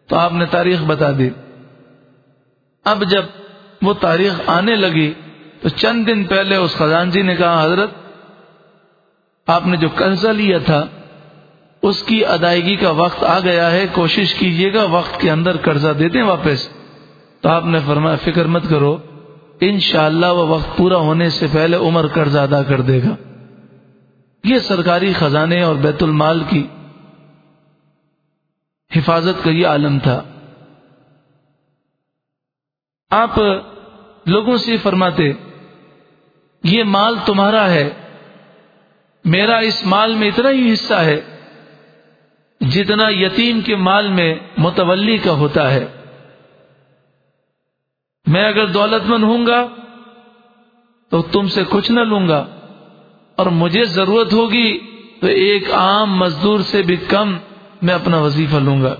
تو آپ نے تاریخ بتا دی۔ اب جب وہ تاریخ آنے لگی، تو چند دن پہلے اس خزانچی نے کہا، حضرت، آپ نے جو قرضہ لیا تھا اس کی ادائیگی کا وقت آ گیا ہے، کوشش کیجیے گا، وقت کے اندر قرضہ دے دیں واپس۔ تو آپ نے فرمایا فکر مت کرو، انشاءاللہ وہ وقت پورا ہونے سے پہلے عمر قرض ادا کر دے گا۔ یہ سرکاری خزانے اور بیت المال کی حفاظت کا یہ عالم تھا۔ آپ لوگوں سے فرماتے، یہ مال تمہارا ہے، میرا اس مال میں اتنا ہی حصہ ہے۔ جتنا یتیم کے مال میں متولی کا ہوتا ہے۔ میں اگر دولت مند ہوں گا تو تم سے کچھ نہ لوں گا۔ اور مجھے ضرورت ہوگی تو ایک عام مزدور سے بھی کم میں اپنا وظیفہ لوں گا۔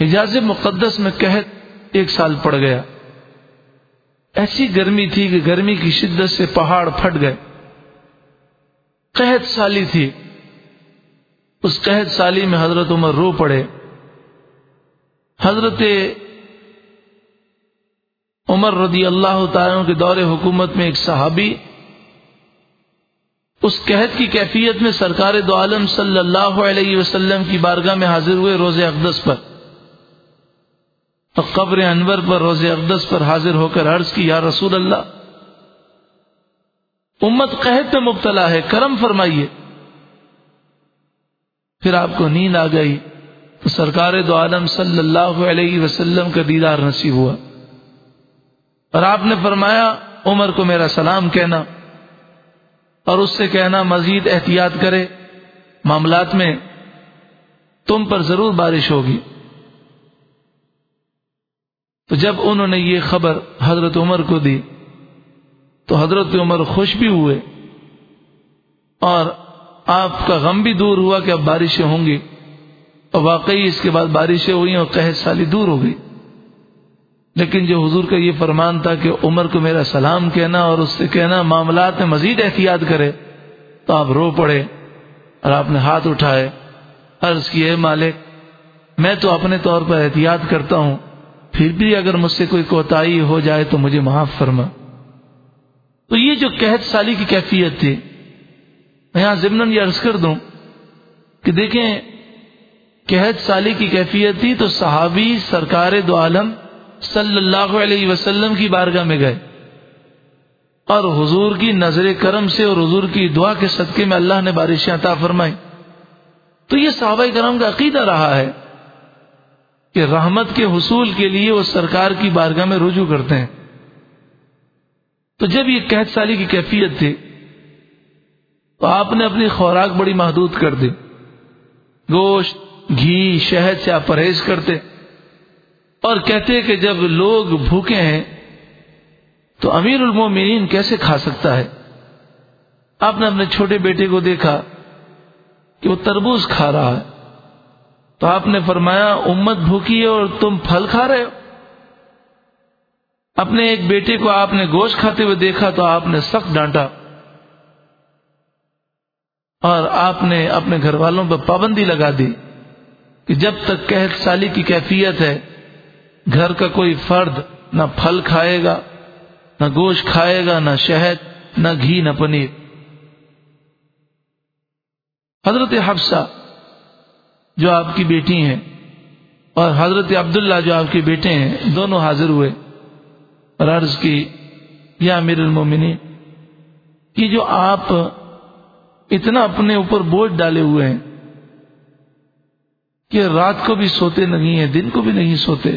حجاز مقدس میں قحط ایک سال پڑ گیا۔ ایسی گرمی تھی کہ گرمی کی شدت سے پہاڑ پھٹ گئے۔ قحط سالی تھی۔ اس قحط سالی میں حضرت عمر رو پڑے۔ حضرت عمر رضی اللہ تعالیٰ کے دور حکومت میں ایک صحابی، اس قحط کی کیفیت میں سرکار دو عالم صلی اللہ علیہ وسلم کی بارگاہ میں حاضر ہوئے روز اقدس پر۔ قبر انور پر روز اقدس پر حاضر ہو کر عرض کی، یا رسول اللہ، امت قحط میں مبتلا ہے، کرم فرمائیے۔ پھر آپ کو نیند آ گئی تو سرکار دو عالم صلی اللہ علیہ وسلم کا دیدار نصیب ہوا۔ اور آپ نے فرمایا، عمر کو میرا سلام کہنا۔ اور اس سے کہنا، مزید احتیاط کرے، معاملات میں تم پر ضرور بارش ہوگی۔ تو جب انہوں نے یہ خبر حضرت عمر کو دی، تو حضرت عمر خوش بھی ہوئے اور آپ کا غم بھی دور ہوا کہ اب بارشیں ہوں گی اور واقعی اس کے بعد بارشیں ہوئی اور قحط سالی دور ہو گئی۔ لیکن جو حضور کا یہ فرمان تھا کہ عمر کو میرا سلام کہنا اور اس سے کہنا معاملات میں مزید احتیاط کرے، تو آپ رو پڑے اور آپ نے ہاتھ اٹھائے۔ عرض کیے مالک، میں تو اپنے طور پر احتیاط کرتا ہوں، پھر بھی اگر مجھ سے کوئی کوتا ہو جائے تو مجھے معاف فرما۔ تو یہ جو قحط سالی کی کیفیت تھی میں یہاں ضمن یہ عرض کر دوں کہ دیکھیں، قحط سالی کی کیفیت تھی تو صحابی سرکار دو عالم صلی اللہ علیہ وسلم کی بارگاہ میں گئے۔ اور حضور کی نظر کرم سے اور حضور کی دعا کے صدقے میں اللہ نے بارشیں عطا فرمائی تو یہ صحابہ کرم کا عقیدہ رہا ہے کہ رحمت کے حصول کے لیے وہ سرکار کی بارگاہ میں رجوع کرتے ہیں۔ تو جب یہ قحط سالی کی کیفیت تھی تو آپ نے اپنی خوراک بڑی محدود کر دی۔ گوشت، گھی، شہد سے آپ پرہیز کرتے۔ اور کہتے کہ جب لوگ بھوکے ہیں، تو امیر المومنین کیسے کھا سکتا ہے؟ آپ نے اپنے چھوٹے بیٹے کو دیکھا کہ وہ تربوز کھا رہا ہے۔ تو آپ نے فرمایا، امت بھوکی ہے اور تم پھل کھا رہے ہو۔ اپنے ایک بیٹے کو آپ نے گوشت کھاتے ہوئے دیکھا تو آپ نے سخت ڈانٹا۔ اور آپ نے اپنے گھر والوں پر پابندی لگا دی کہ جب تک قحط سالی کی کیفیت ہے، گھر کا کوئی فرد نہ پھل کھائے گا، نہ گوشت کھائے گا، نہ شہد، نہ گھی، نہ پنیر۔ حضرت حفصہ جو آپ کی بیٹی ہیں اور حضرت عبداللہ جو آپ کے بیٹے ہیں، دونوں حاضر ہوئے اور عرض کی، یا امیر المومنی کہ جو آپ اتنا اپنے اوپر بوجھ ڈالے ہوئے ہیں کہ رات کو بھی سوتے نہیں ہیں، دن کو بھی نہیں سوتے۔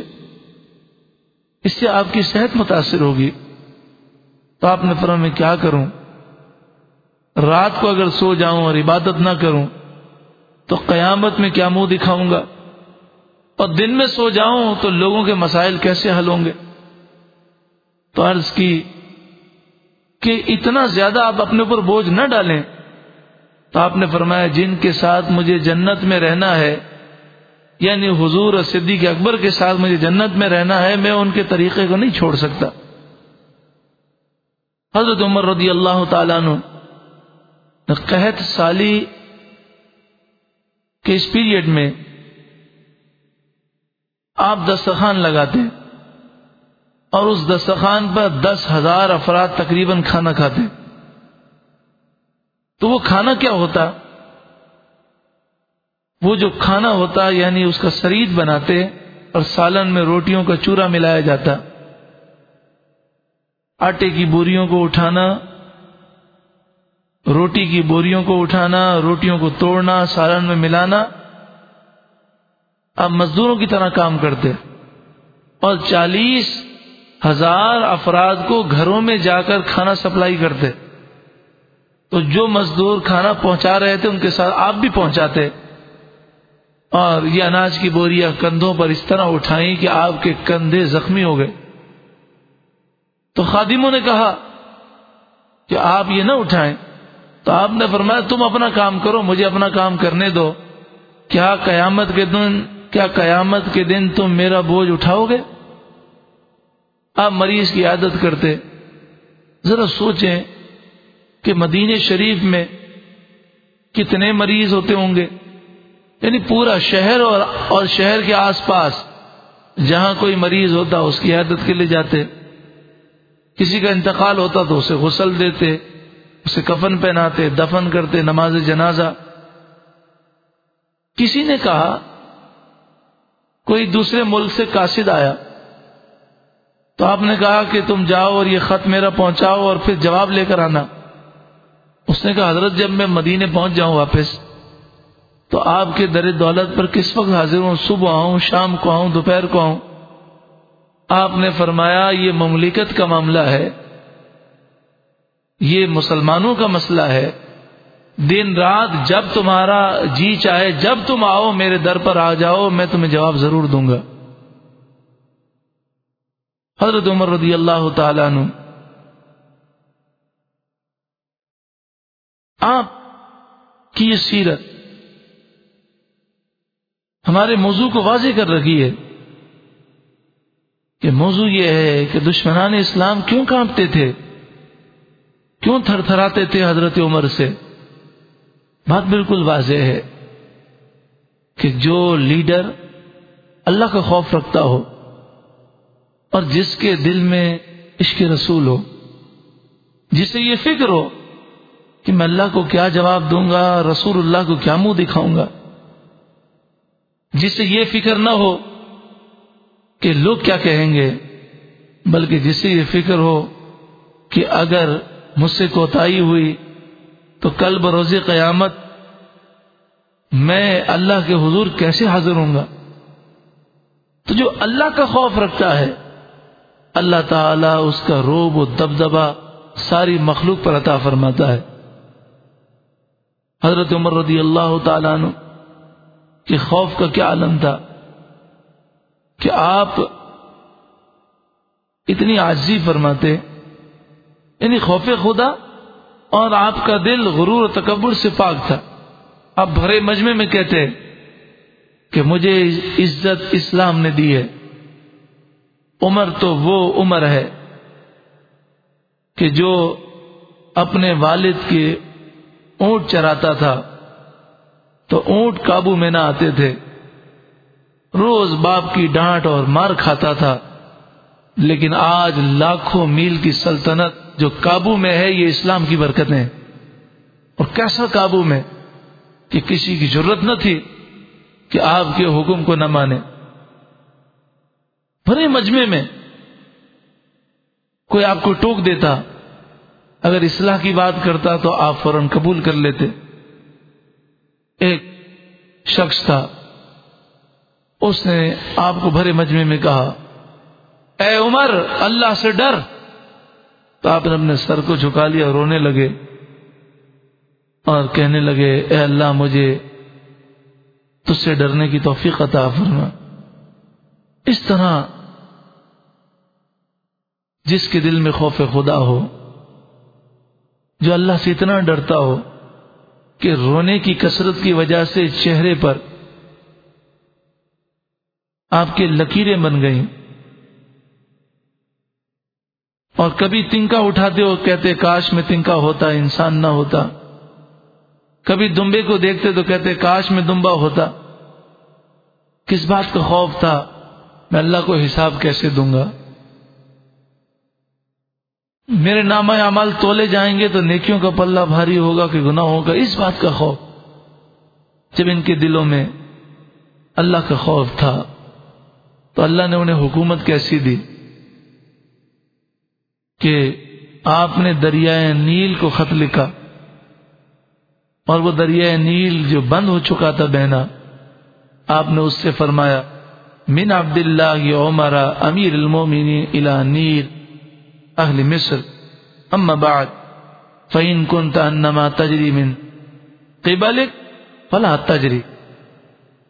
اس سے آپ کی صحت متاثر ہوگی۔ تو آپ نے فرما میں کیا کروں؟ رات کو اگر سو جاؤں اور عبادت نہ کروں، تو قیامت میں کیا منہ دکھاؤں گا؟ اور دن میں سو جاؤں تو لوگوں کے مسائل کیسے حل ہوں گے؟ تو عرض کی کہ اتنا زیادہ آپ اپنے اوپر بوجھ نہ ڈالیں تو آپ نے فرمایا جن کے ساتھ مجھے جنت میں رہنا ہے یعنی حضور صدیق اکبر کے ساتھ مجھے جنت میں رہنا ہے، میں ان کے طریقے کو نہیں چھوڑ سکتا۔ حضرت عمر رضی اللہ تعالیٰ قحط سالی کے اس پیریڈ میں آپ دسترخوان لگاتے اور اس دسترخوان پر دس ہزار افراد تقریباً کھانا کھاتے تو وہ کھانا کیا ہوتا؟ وہ جو کھانا ہوتا یعنی اس کا سرید بناتے اور سالن میں روٹیوں کا چورا ملایا جاتا۔ آٹے کی بوریوں کو اٹھانا، روٹی کی بوریوں کو اٹھانا، روٹیوں کو توڑنا، سالن میں ملانا۔ اب مزدوروں کی طرح کام کرتے۔ اور چالیس ہزار افراد کو گھروں میں جا کر کھانا سپلائی کرتے۔ تو جو مزدور کھانا پہنچا رہے تھے ان کے ساتھ آپ بھی پہنچاتے اور یہ اناج کی بوریاں کندھوں پر اس طرح اٹھائیں کہ آپ کے کندھے زخمی ہو گئے۔ تو خادموں نے کہا کہ آپ یہ نہ اٹھائیں۔ تو آپ نے فرمایا تم اپنا کام کرو، مجھے اپنا کام کرنے دو۔ کیا قیامت کے دن، کیا قیامت کے دن تم میرا بوجھ اٹھاؤ گے؟ آپ مریض کی عادت کرتے۔ ذرا سوچیں کہ مدینہ شریف میں کتنے مریض ہوتے ہوں گے؟ یعنی پورا شہر اور اور شہر کے آس پاس جہاں کوئی مریض ہوتا اس کی عادت کے لیے جاتے۔ کسی کا انتقال ہوتا تو اسے غسل دیتے، اسے کفن پہناتے، دفن کرتے، نماز جنازہ۔ کسی نے کہا، کوئی دوسرے ملک سے کاشد آیا، تو آپ نے کہا کہ تم جاؤ اور یہ خط میرا پہنچاؤ اور پھر جواب لے کر آنا۔ اس نے کہا، حضرت، جب میں مدینے پہنچ جاؤں واپس، تو آپ کے در دولت پر کس وقت حاضر ہوں؟ صبح آؤں، شام کو آؤں، دوپہر کو آؤں؟ آپ نے فرمایا، یہ مملکت کا معاملہ ہے، یہ مسلمانوں کا مسئلہ ہے۔ دن رات جب تمہارا جی چاہے، جب تم آؤ میرے در پر آ جاؤ، میں تمہیں جواب ضرور دوں گا۔ حضرت عمر رضی اللہ تعالیٰ عنہ آپ کی یہ سیرت ہمارے موضوع کو واضح کر رکھی ہے کہ موضوع یہ ہے کہ دشمنان اسلام کیوں کانپتے تھے؟ کیوں تھر تھراتے تھے حضرت عمر سے؟ بات بالکل واضح ہے کہ جو لیڈر اللہ کا خوف رکھتا ہو اور جس کے دل میں عشق رسول ہو، جسے یہ فکر ہو کہ میں اللہ کو کیا جواب دوں گا، رسول اللہ کو کیا منہ دکھاؤں گا؟ جسے یہ فکر نہ ہو کہ لوگ کیا کہیں گے، بلکہ جسے یہ فکر ہو کہ اگر مجھ سے کوتاہی ہوئی تو کل بروز قیامت میں اللہ کے حضور کیسے حاضر ہوں گا؟ تو جو اللہ کا خوف رکھتا ہے، اللہ تعالی اس کا روب و دبدبا ساری مخلوق پر عطا فرماتا ہے۔ حضرت عمر رضی اللہ تعالیٰ عنہ کہ خوف کا کیا عالم تھا کہ آپ اتنی عاجزی فرماتے یعنی خوف خدا اور آپ کا دل غرور و تکبر سے پاک تھا۔ آپ بھرے مجمے میں کہتے کہ مجھے عزت اسلام نے دی ہے۔ عمر تو وہ عمر ہے کہ جو اپنے والد کے اونٹ چراتا تھا۔ تو اونٹ قابو میں نہ آتے تھے۔ روز باپ کی ڈانٹ اور مار کھاتا تھا۔ لیکن آج لاکھوں میل کی سلطنت جو قابو میں ہے، یہ اسلام کی برکتیں۔ اور کیسا قابو میں؟ کہ کسی کی ضرورت نہ تھی کہ آپ کے حکم کو نہ مانے۔ بھرے مجمے میں کوئی آپ کو ٹوک دیتا۔ اگر اصلاح کی بات کرتا تو آپ فوراً قبول کر لیتے۔ ایک شخص تھا۔ اس نے آپ کو بھرے مجمے میں کہا، اے عمر، اللہ سے ڈر۔ تو آپ نے اپنے سر کو جھکا لیا رونے لگے اور کہنے لگے، اے اللہ، مجھے تج سے ڈرنے کی توفیق عطا فرما۔ اس طرح جس کے دل میں خوف خدا ہو جو اللہ سے اتنا ڈرتا ہو کہ رونے کی کثرت کی وجہ سے چہرے پر آپ کے لکیریں بن گئیں اور کبھی تنکا اٹھاتے ہو، کہتے کاش میں تنکا ہوتا، انسان نہ ہوتا۔ کبھی دمبے کو دیکھتے تو کہتے کاش میں دمبا ہوتا۔ کس بات کا خوف تھا؟ میں اللہ کو حساب کیسے دوں گا؟ میرے نام اعمال تولے جائیں گے تو نیکیوں کا پلہ بھاری ہوگا کہ گناہ ہوگا۔ اس بات کا خوف۔ جب ان کے دلوں میں اللہ کا خوف تھا، تو اللہ نے انہیں حکومت کیسی دی کہ آپ نے دریائے نیل کو خط لکھا اور وہ دریائے نیل جو بند ہو چکا تھا بہنا، آپ نے اس سے فرمایا، من عبد اللہ عمرا امیر المومنین الى نیل اہل مصر. اما بعد فین كنت انما تجری من قبلك فلا تجری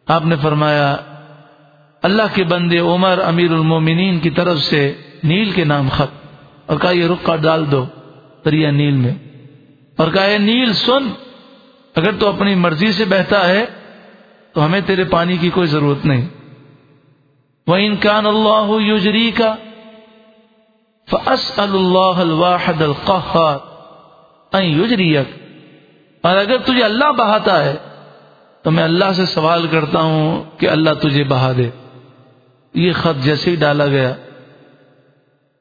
آپ نے فرمایا، اللہ کے بندے عمر امیر المومنین کی طرف سے نیل کے نام خط، اور کہا، یہ رخ ڈال دو دریا نیل میں۔ اور کہا یہ نیل، سن، اگر تو اپنی مرضی سے بہتا ہے، تو ہمیں تیرے پانی کی کوئی ضرورت نہیں۔ وہ انکان اللہ یوجری کا فَأَسْأَلُ اللَّهَ الْوَاحِدَ الْقَحَّارِ أَن يُجْرِيَكَ۔ اور اگر تجھے اللہ بہاتا ہے، تو میں اللہ سے سوال کرتا ہوں کہ اللہ تجھے بہا دے۔ یہ خط جیسے ہی ڈالا گیا،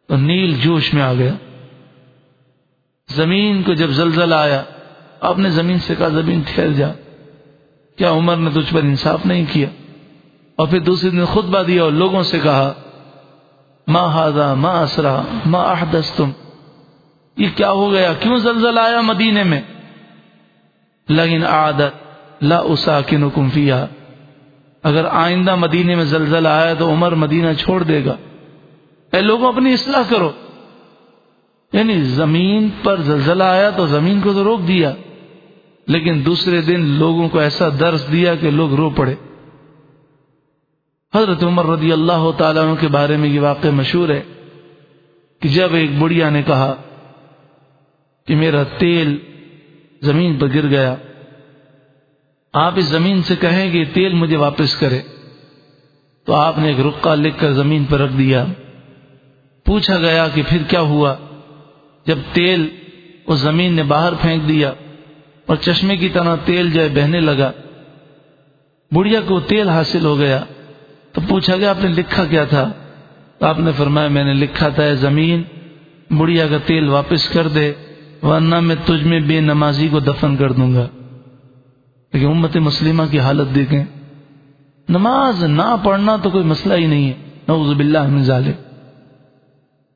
تو نیل جوش میں آ گیا۔ زمین کو جب زلزلہ آیا، آپ نے زمین سے کہا، زمین ٹھہر جا۔ کیا عمر نے تجھ پر انصاف نہیں کیا؟ اور پھر دوسرے دن خطبہ دیا اور لوگوں سے کہا ماں ہاضا ماں اسرا ماں احدث تم یہ کیا ہو گیا؟ کیوں زلزلہ آیا مدینے میں؟ لیکن عادت لا اسا کن فیا اگر آئندہ مدینے میں زلزلہ آیا تو عمر مدینہ چھوڑ دے گا۔ اے لوگوں، اپنی اصلاح کرو۔ یعنی زمین پر زلزلہ آیا تو زمین کو تو روک دیا، لیکن دوسرے دن لوگوں کو ایسا درس دیا کہ لوگ رو پڑے۔ حضرت عمر رضی اللہ تعالیٰ کے بارے میں یہ واقع مشہور ہے کہ جب ایک بڑھیا نے کہا کہ میرا تیل زمین پر گر گیا، آپ اس زمین سے کہیں کہ تیل مجھے واپس کرے، تو آپ نے ایک رقہ لکھ کر زمین پر رکھ دیا۔ پوچھا گیا کہ پھر کیا ہوا؟ جب تیل اس زمین نے باہر پھینک دیا اور چشمے کی طرح تیل جو ہے بہنے لگا، بڑھیا کو تیل حاصل ہو گیا۔ تو پوچھا گیا، آپ نے لکھا کیا تھا؟ تو آپ نے فرمایا، میں نے لکھا تھا زمین بڑھیا کا تیل واپس کر دے، ورنہ میں تجھ میں بے نمازی کو دفن کر دوں گا۔ لیکن امت مسلمہ کی حالت دیکھیں۔ نماز نہ پڑھنا تو کوئی مسئلہ ہی نہیں ہے۔ نعوذ باللہ من ظالم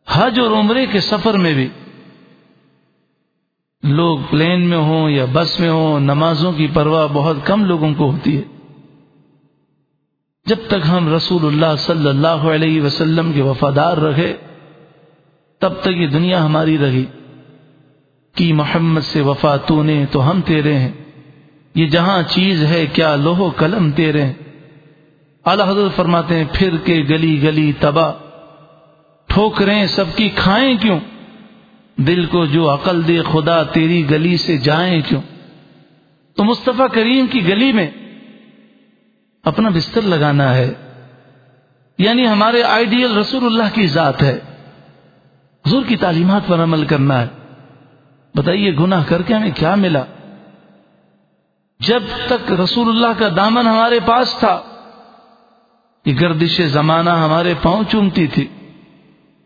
حج اور عمرے کے سفر میں بھی لوگ پلین میں ہوں یا بس میں ہوں، نمازوں کی پرواہ بہت کم لوگوں کو ہوتی ہے۔ جب تک ہم رسول اللہ صلی اللہ علیہ وسلم کے وفادار رہے، تب تک یہ دنیا ہماری رہی۔ کی محمد سے وفا تو نے تو ہم تیرے ہیں۔ یہ جہاں چیز ہے کیا لوہو قلم تیرے ہیں۔ اعلی حضرت فرماتے ہیں، پھر کے گلی گلی تباہ۔ ٹھوکریں سب کی، کھائیں کیوں؟ دل کو جو عقل دے خدا تیری گلی سے جائیں کیوں؟ تو مصطفیٰ کریم کی گلی میں اپنا بستر لگانا ہے۔ یعنی ہمارے آئیڈیل رسول اللہ کی ذات ہے۔ حضور کی تعلیمات پر عمل کرنا ہے۔ بتائیے، گناہ کر کے ہمیں کیا ملا؟ جب تک رسول اللہ کا دامن ہمارے پاس تھا، یہ گردش زمانہ ہمارے پاؤں چومتی تھی۔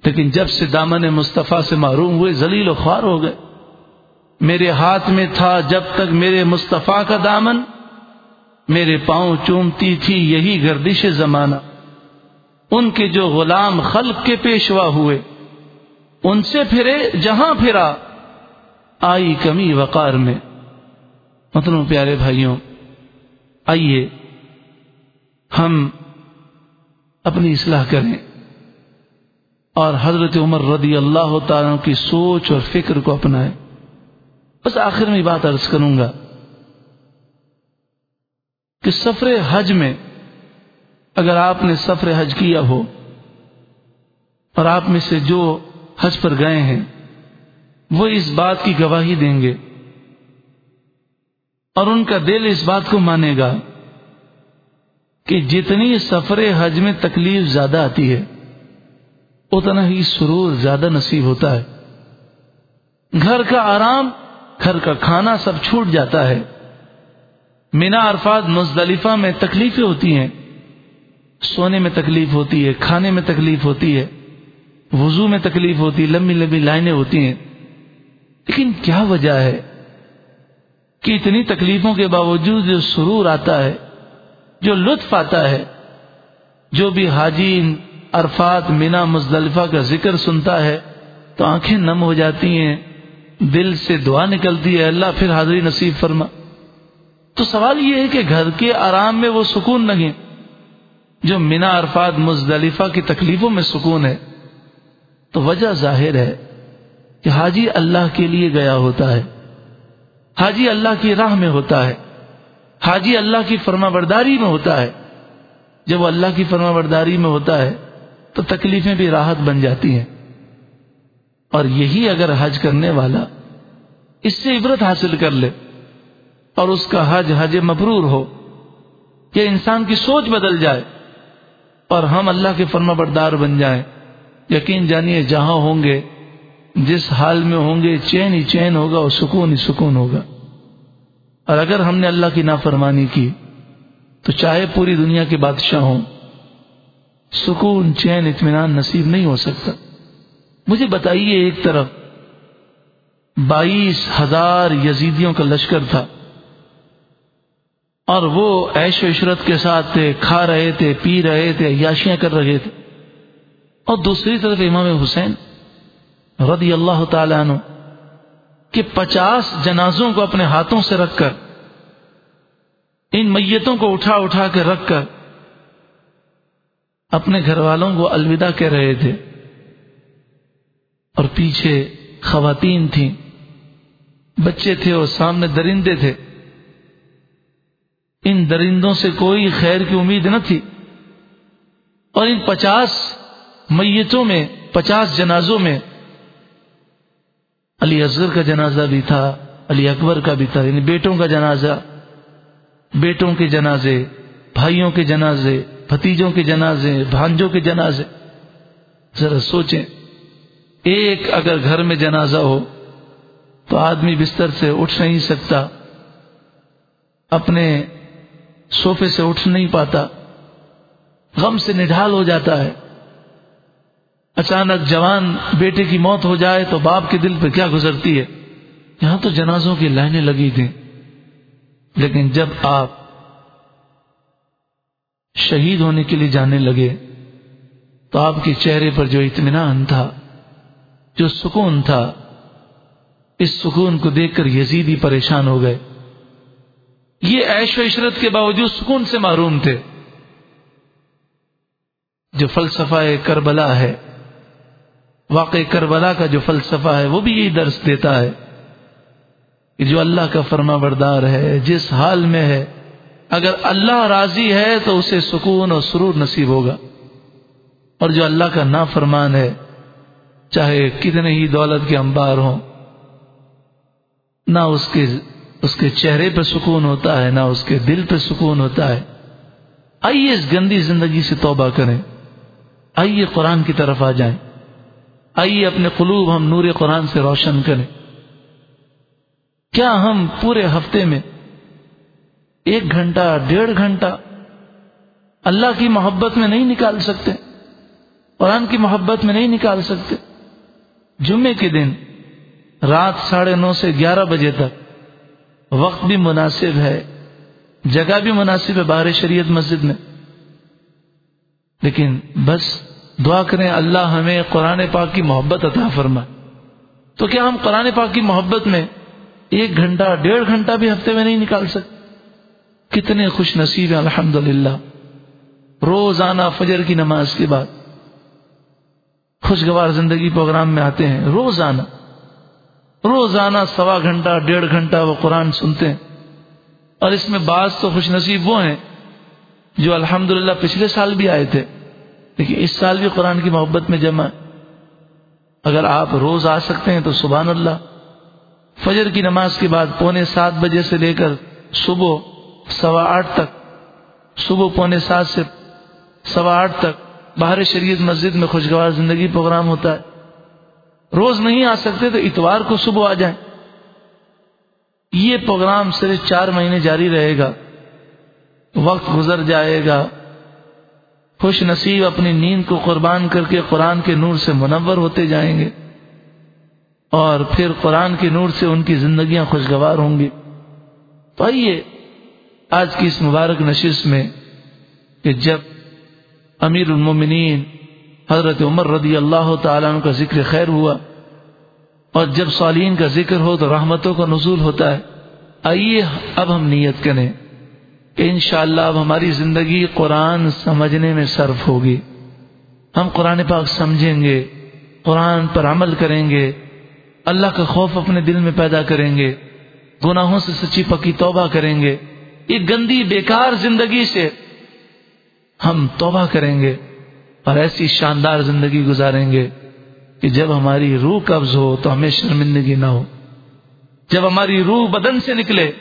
لیکن جب سے دامن مصطفیٰ سے معروم ہوئے، ذلیل و خوار ہو گئے۔ میرے ہاتھ میں تھا جب تک میرے مصطفیٰ کا دامن۔ میرے پاؤں چومتی تھی یہی گردش زمانہ۔ ان کے جو غلام خلق کے پیشوا ہوئے، ان سے پھرے جہاں پھرا، آئی کمی وقار میں۔ مطلب پیارے بھائیوں، آئیے ہم اپنی اصلاح کریں۔ اور حضرت عمر رضی اللہ تعالیٰ کی سوچ اور فکر کو اپنائے بس آخر میں بات عرض کروں گا۔ کہ سفر حج میں اگر آپ نے سفر حج کیا ہو اور آپ میں سے جو حج پر گئے ہیں، وہ اس بات کی گواہی دیں گے اور ان کا دل اس بات کو مانے گا کہ جتنی سفر حج میں تکلیف زیادہ آتی ہے، اتنا ہی سرور زیادہ نصیب ہوتا ہے۔ گھر کا آرام، گھر کا کھانا سب چھوٹ جاتا ہے۔ مینا عرفات مزدلفہ میں تکلیفیں ہوتی ہیں۔ سونے میں تکلیف ہوتی ہے، کھانے میں تکلیف ہوتی ہے، وضو میں تکلیف ہوتی ہے، لمبی لمبی لائنیں ہوتی ہیں۔ لیکن کیا وجہ ہے کہ اتنی تکلیفوں کے باوجود جو سرور آتا ہے، جو لطف آتا ہے، جو بھی حاجی عرفات مینا مزدلفہ کا ذکر سنتا ہے، تو آنکھیں نم ہو جاتی ہیں، دل سے دعا نکلتی ہے، اللہ پھر حاضری نصیب فرما۔ تو سوال یہ ہے کہ گھر کے آرام میں وہ سکون نہیں جو مینا عرفات مزدلفہ کی تکلیفوں میں سکون ہے، تو وجہ ظاہر ہے کہ حاجی اللہ کے لیے گیا ہوتا ہے۔ حاجی اللہ کی راہ میں ہوتا ہے۔ حاجی اللہ کی فرما برداری میں ہوتا ہے۔ جب وہ اللہ کی فرما برداری میں ہوتا ہے، تو تکلیفیں بھی راحت بن جاتی ہیں۔ اور یہی اگر حج کرنے والا اس سے عبرت حاصل کر لے۔ اور اس کا حج حج مبرور ہو کہ انسان کی سوچ بدل جائے اور ہم اللہ کے فرما بردار بن جائیں۔ یقین جانیے جہاں ہوں گے، جس حال میں ہوں گے، چین ہی چین ہوگا اور سکون ہی سکون ہوگا۔ اور اگر ہم نے اللہ کی نافرمانی کی، تو چاہے پوری دنیا کے بادشاہ ہوں، سکون، چین، اطمینان نصیب نہیں ہو سکتا۔ مجھے بتائیے ایک طرف، بائیس ہزار یزیدیوں کا لشکر تھا۔ اور وہ عیش و عشرت کے ساتھ تھے، کھا رہے تھے، پی رہے تھے عیاشیاں کر رہے تھے۔ اور دوسری طرف امام حسین رضی اللہ تعالیٰ عنہ کہ پچاس جنازوں کو اپنے ہاتھوں سے رکھ کر، ان میتوں کو اٹھا اٹھا کے رکھ کر اپنے گھر والوں کو الوداع کہہ رہے تھے۔ اور پیچھے خواتین تھیں، بچے تھے اور سامنے درندے تھے۔ ان درندوں سے کوئی خیر کی امید نہ تھی۔ اور ان پچاس میتوں میں، پچاس جنازوں میں علی اصغر کا جنازہ بھی تھا، علی اکبر کا بھی تھا یعنی بیٹوں کا جنازہ، بیٹوں کے جنازے، بھائیوں کے جنازے، بھتیجوں کے جنازے، بھانجوں کے جنازے۔ ذرا سوچیں، ایک اگر گھر میں جنازہ ہو تو آدمی بستر سے اٹھ نہیں سکتا، اپنے صوفے سے اٹھ نہیں پاتا، غم سے نڈھال ہو جاتا ہے۔ اچانک جوان بیٹے کی موت ہو جائے تو باپ کے دل پہ کیا گزرتی ہے؟ یہاں تو جنازوں کی لائنیں لگی تھیں۔ لیکن جب آپ شہید ہونے کے لیے جانے لگے، تو آپ کے چہرے پر جو اطمینان تھا، جو سکون تھا، اس سکون کو دیکھ کر یزیدی پریشان ہو گئے۔ یہ عیش و عشرت کے باوجود سکون سے معروم تھے۔ جو فلسفہ کربلا ہے، واقع کربلا کا جو فلسفہ ہے، وہ بھی یہی درس دیتا ہے کہ جو اللہ کا فرما بردار ہے، جس حال میں ہے، اگر اللہ راضی ہے تو اسے سکون اور سرور نصیب ہوگا۔ اور جو اللہ کا نافرمان ہے، چاہے کتنے ہی دولت کے انبار ہوں، نہ اس کے اس کے چہرے پہ سکون ہوتا ہے، نہ اس کے دل پہ سکون ہوتا ہے۔ آئیے اس گندی زندگی سے توبہ کریں۔ آئیے قرآن کی طرف آ جائیں۔ آئیے اپنے قلوب ہم نور قرآن سے روشن کریں۔ کیا ہم پورے ہفتے میں ایک گھنٹہ، ڈیڑھ گھنٹہ اللہ کی محبت میں نہیں نکال سکتے؟ قرآن کی محبت میں نہیں نکال سکتے؟ جمعے کے دن رات ساڑھے نو سے گیارہ بجے تک وقت بھی مناسب ہے، جگہ بھی مناسب ہے باہر شریعت مسجد میں۔ لیکن بس دعا کریں اللہ ہمیں قرآن پاک کی محبت عطا فرما تو کیا ہم قرآن پاک کی محبت میں ایک گھنٹہ، ڈیڑھ گھنٹہ بھی ہفتے میں نہیں نکال سکتے؟ کتنے خوش نصیب ہیں الحمد للہ روزانہ فجر کی نماز کے بعد خوشگوار زندگی پروگرام میں آتے ہیں، روزانہ۔ روزانہ سوا گھنٹہ، ڈیڑھ گھنٹہ وہ قرآن سنتے ہیں۔ اور اس میں بعض تو خوش نصیب وہ ہیں جو الحمد پچھلے سال بھی آئے تھے۔ لیکن اس سال بھی قرآن کی محبت میں جمع۔ اگر آپ روز آ سکتے ہیں تو سبحان اللہ۔ فجر کی نماز کے بعد پونے سات بجے سے لے کر صبح سوا آٹھ تک، صبح پونے سات سے سوا آٹھ تک باہر شریعت مسجد میں خوشگوار زندگی پروگرام ہوتا ہے۔ روز نہیں آ سکتے تو اتوار کو صبح آ جائیں۔ یہ پروگرام صرف چار مہینے جاری رہے گا۔ وقت گزر جائے گا۔ خوش نصیب اپنی نیند کو قربان کر کے قرآن کے نور سے منور ہوتے جائیں گے۔ اور پھر قرآن کے نور سے ان کی زندگیاں خوشگوار ہوں گی۔ تو آئیے آج کی اس مبارک نشست میں کہ جب امیر المومنین حضرت عمر رضی اللہ تعالیٰ عنہ کا ذکر خیر ہوا اور جب صالین کا ذکر ہو تو رحمتوں کا نزول ہوتا ہے۔ آئیے اب ہم نیت کریں۔ کہ انشاءاللہ اب ہماری زندگی قرآن سمجھنے میں صرف ہوگی۔ ہم قرآن پاک سمجھیں گے، قرآن پر عمل کریں گے، اللہ کا خوف اپنے دل میں پیدا کریں گے، گناہوں سے سچی پکی توبہ کریں گے۔ ایک گندی بیکار زندگی سے ہم توبہ کریں گے۔ اور ایسی شاندار زندگی گزاریں گے کہ جب ہماری روح قبض ہو تو ہمیں شرمندگی نہ ہو۔ جب ہماری روح بدن سے نکلے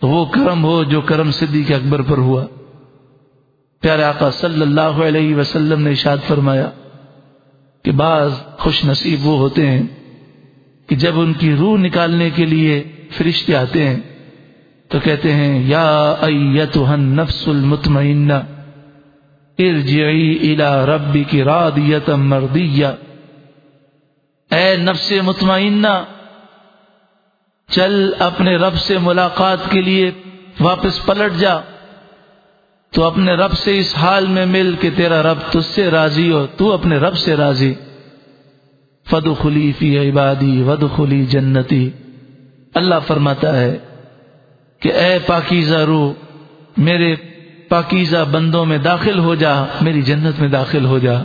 تو وہ کرم ہو جو کرم صدیق اکبر پر ہوا۔ پیارے آقا صلی اللہ علیہ وسلم نے اشاد فرمایا کہ بعض خوش نصیب وہ ہوتے ہیں کہ جب ان کی روح نکالنے کے لیے فرشتے آتے ہیں تو کہتے ہیں، یا ایتها النفس المطمئنہ۔ ارجعی الى ربی کی رادیت مردیہ اے نفس مطمئنہ، چل اپنے رب سے ملاقات کے لیے واپس پلٹ جا۔ تو اپنے رب سے اس حال میں مل کہ تیرا رب تج سے راضی ہو تو اپنے رب سے راضی۔ فد خلی فی عبادی ود خلی جنتی۔ اللہ فرماتا ہے کہ اے پاکیزہ روح، میرے پاکیزہ بندوں میں داخل ہو جا، میری جنت میں داخل ہو جا۔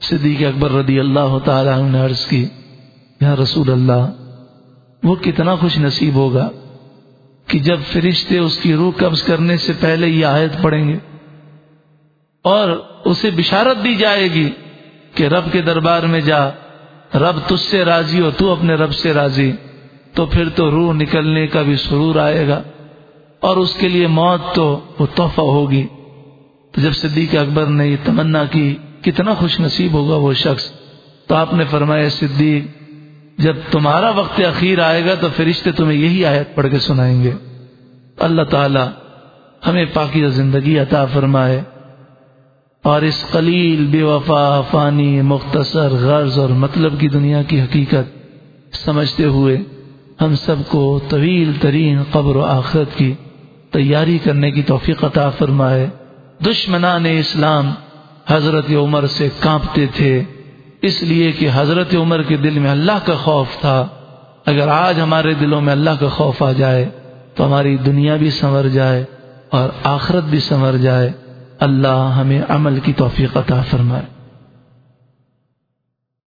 صدیق اکبر رضی اللہ تعالیٰ نے عرض کی، یا رسول اللہ، وہ کتنا خوش نصیب ہوگا کہ جب فرشتے اس کی روح قبض کرنے سے پہلے یہ آیت پڑیں گے۔ اور اسے بشارت دی جائے گی کہ رب کے دربار میں جا، رب تج سے راضی ہو تو اپنے رب سے راضی، تو پھر تو روح نکلنے کا بھی سرور آئے گا۔ اور اس کے لیے موت تو وہ تحفہ ہوگی۔ تو جب صدیق اکبر نے یہ تمنا کی، کتنا خوش نصیب ہوگا وہ شخص۔ تو آپ نے فرمایا، صدیق، جب تمہارا وقت اخیر آئے گا تو فرشتے تمہیں یہی آیت پڑھ کے سنائیں گے۔ اللہ تعالی ہمیں پاکی زندگی عطا فرمائے اور اس قلیل بے وفا فانی مختصر غرض اور مطلب کی دنیا کی حقیقت سمجھتے ہوئے ہم سب کو طویل ترین قبر و آخرت کی تیاری کرنے کی توفیق عطا فرمائے۔ دشمنان اسلام حضرت عمر سے کانپتے تھے۔ اس لیے کہ حضرت عمر کے دل میں اللہ کا خوف تھا۔ اگر آج ہمارے دلوں میں اللہ کا خوف آ جائے، تو ہماری دنیا بھی سنور جائے اور آخرت بھی سنور جائے۔ اللہ ہمیں عمل کی توفیق عطا فرمائے۔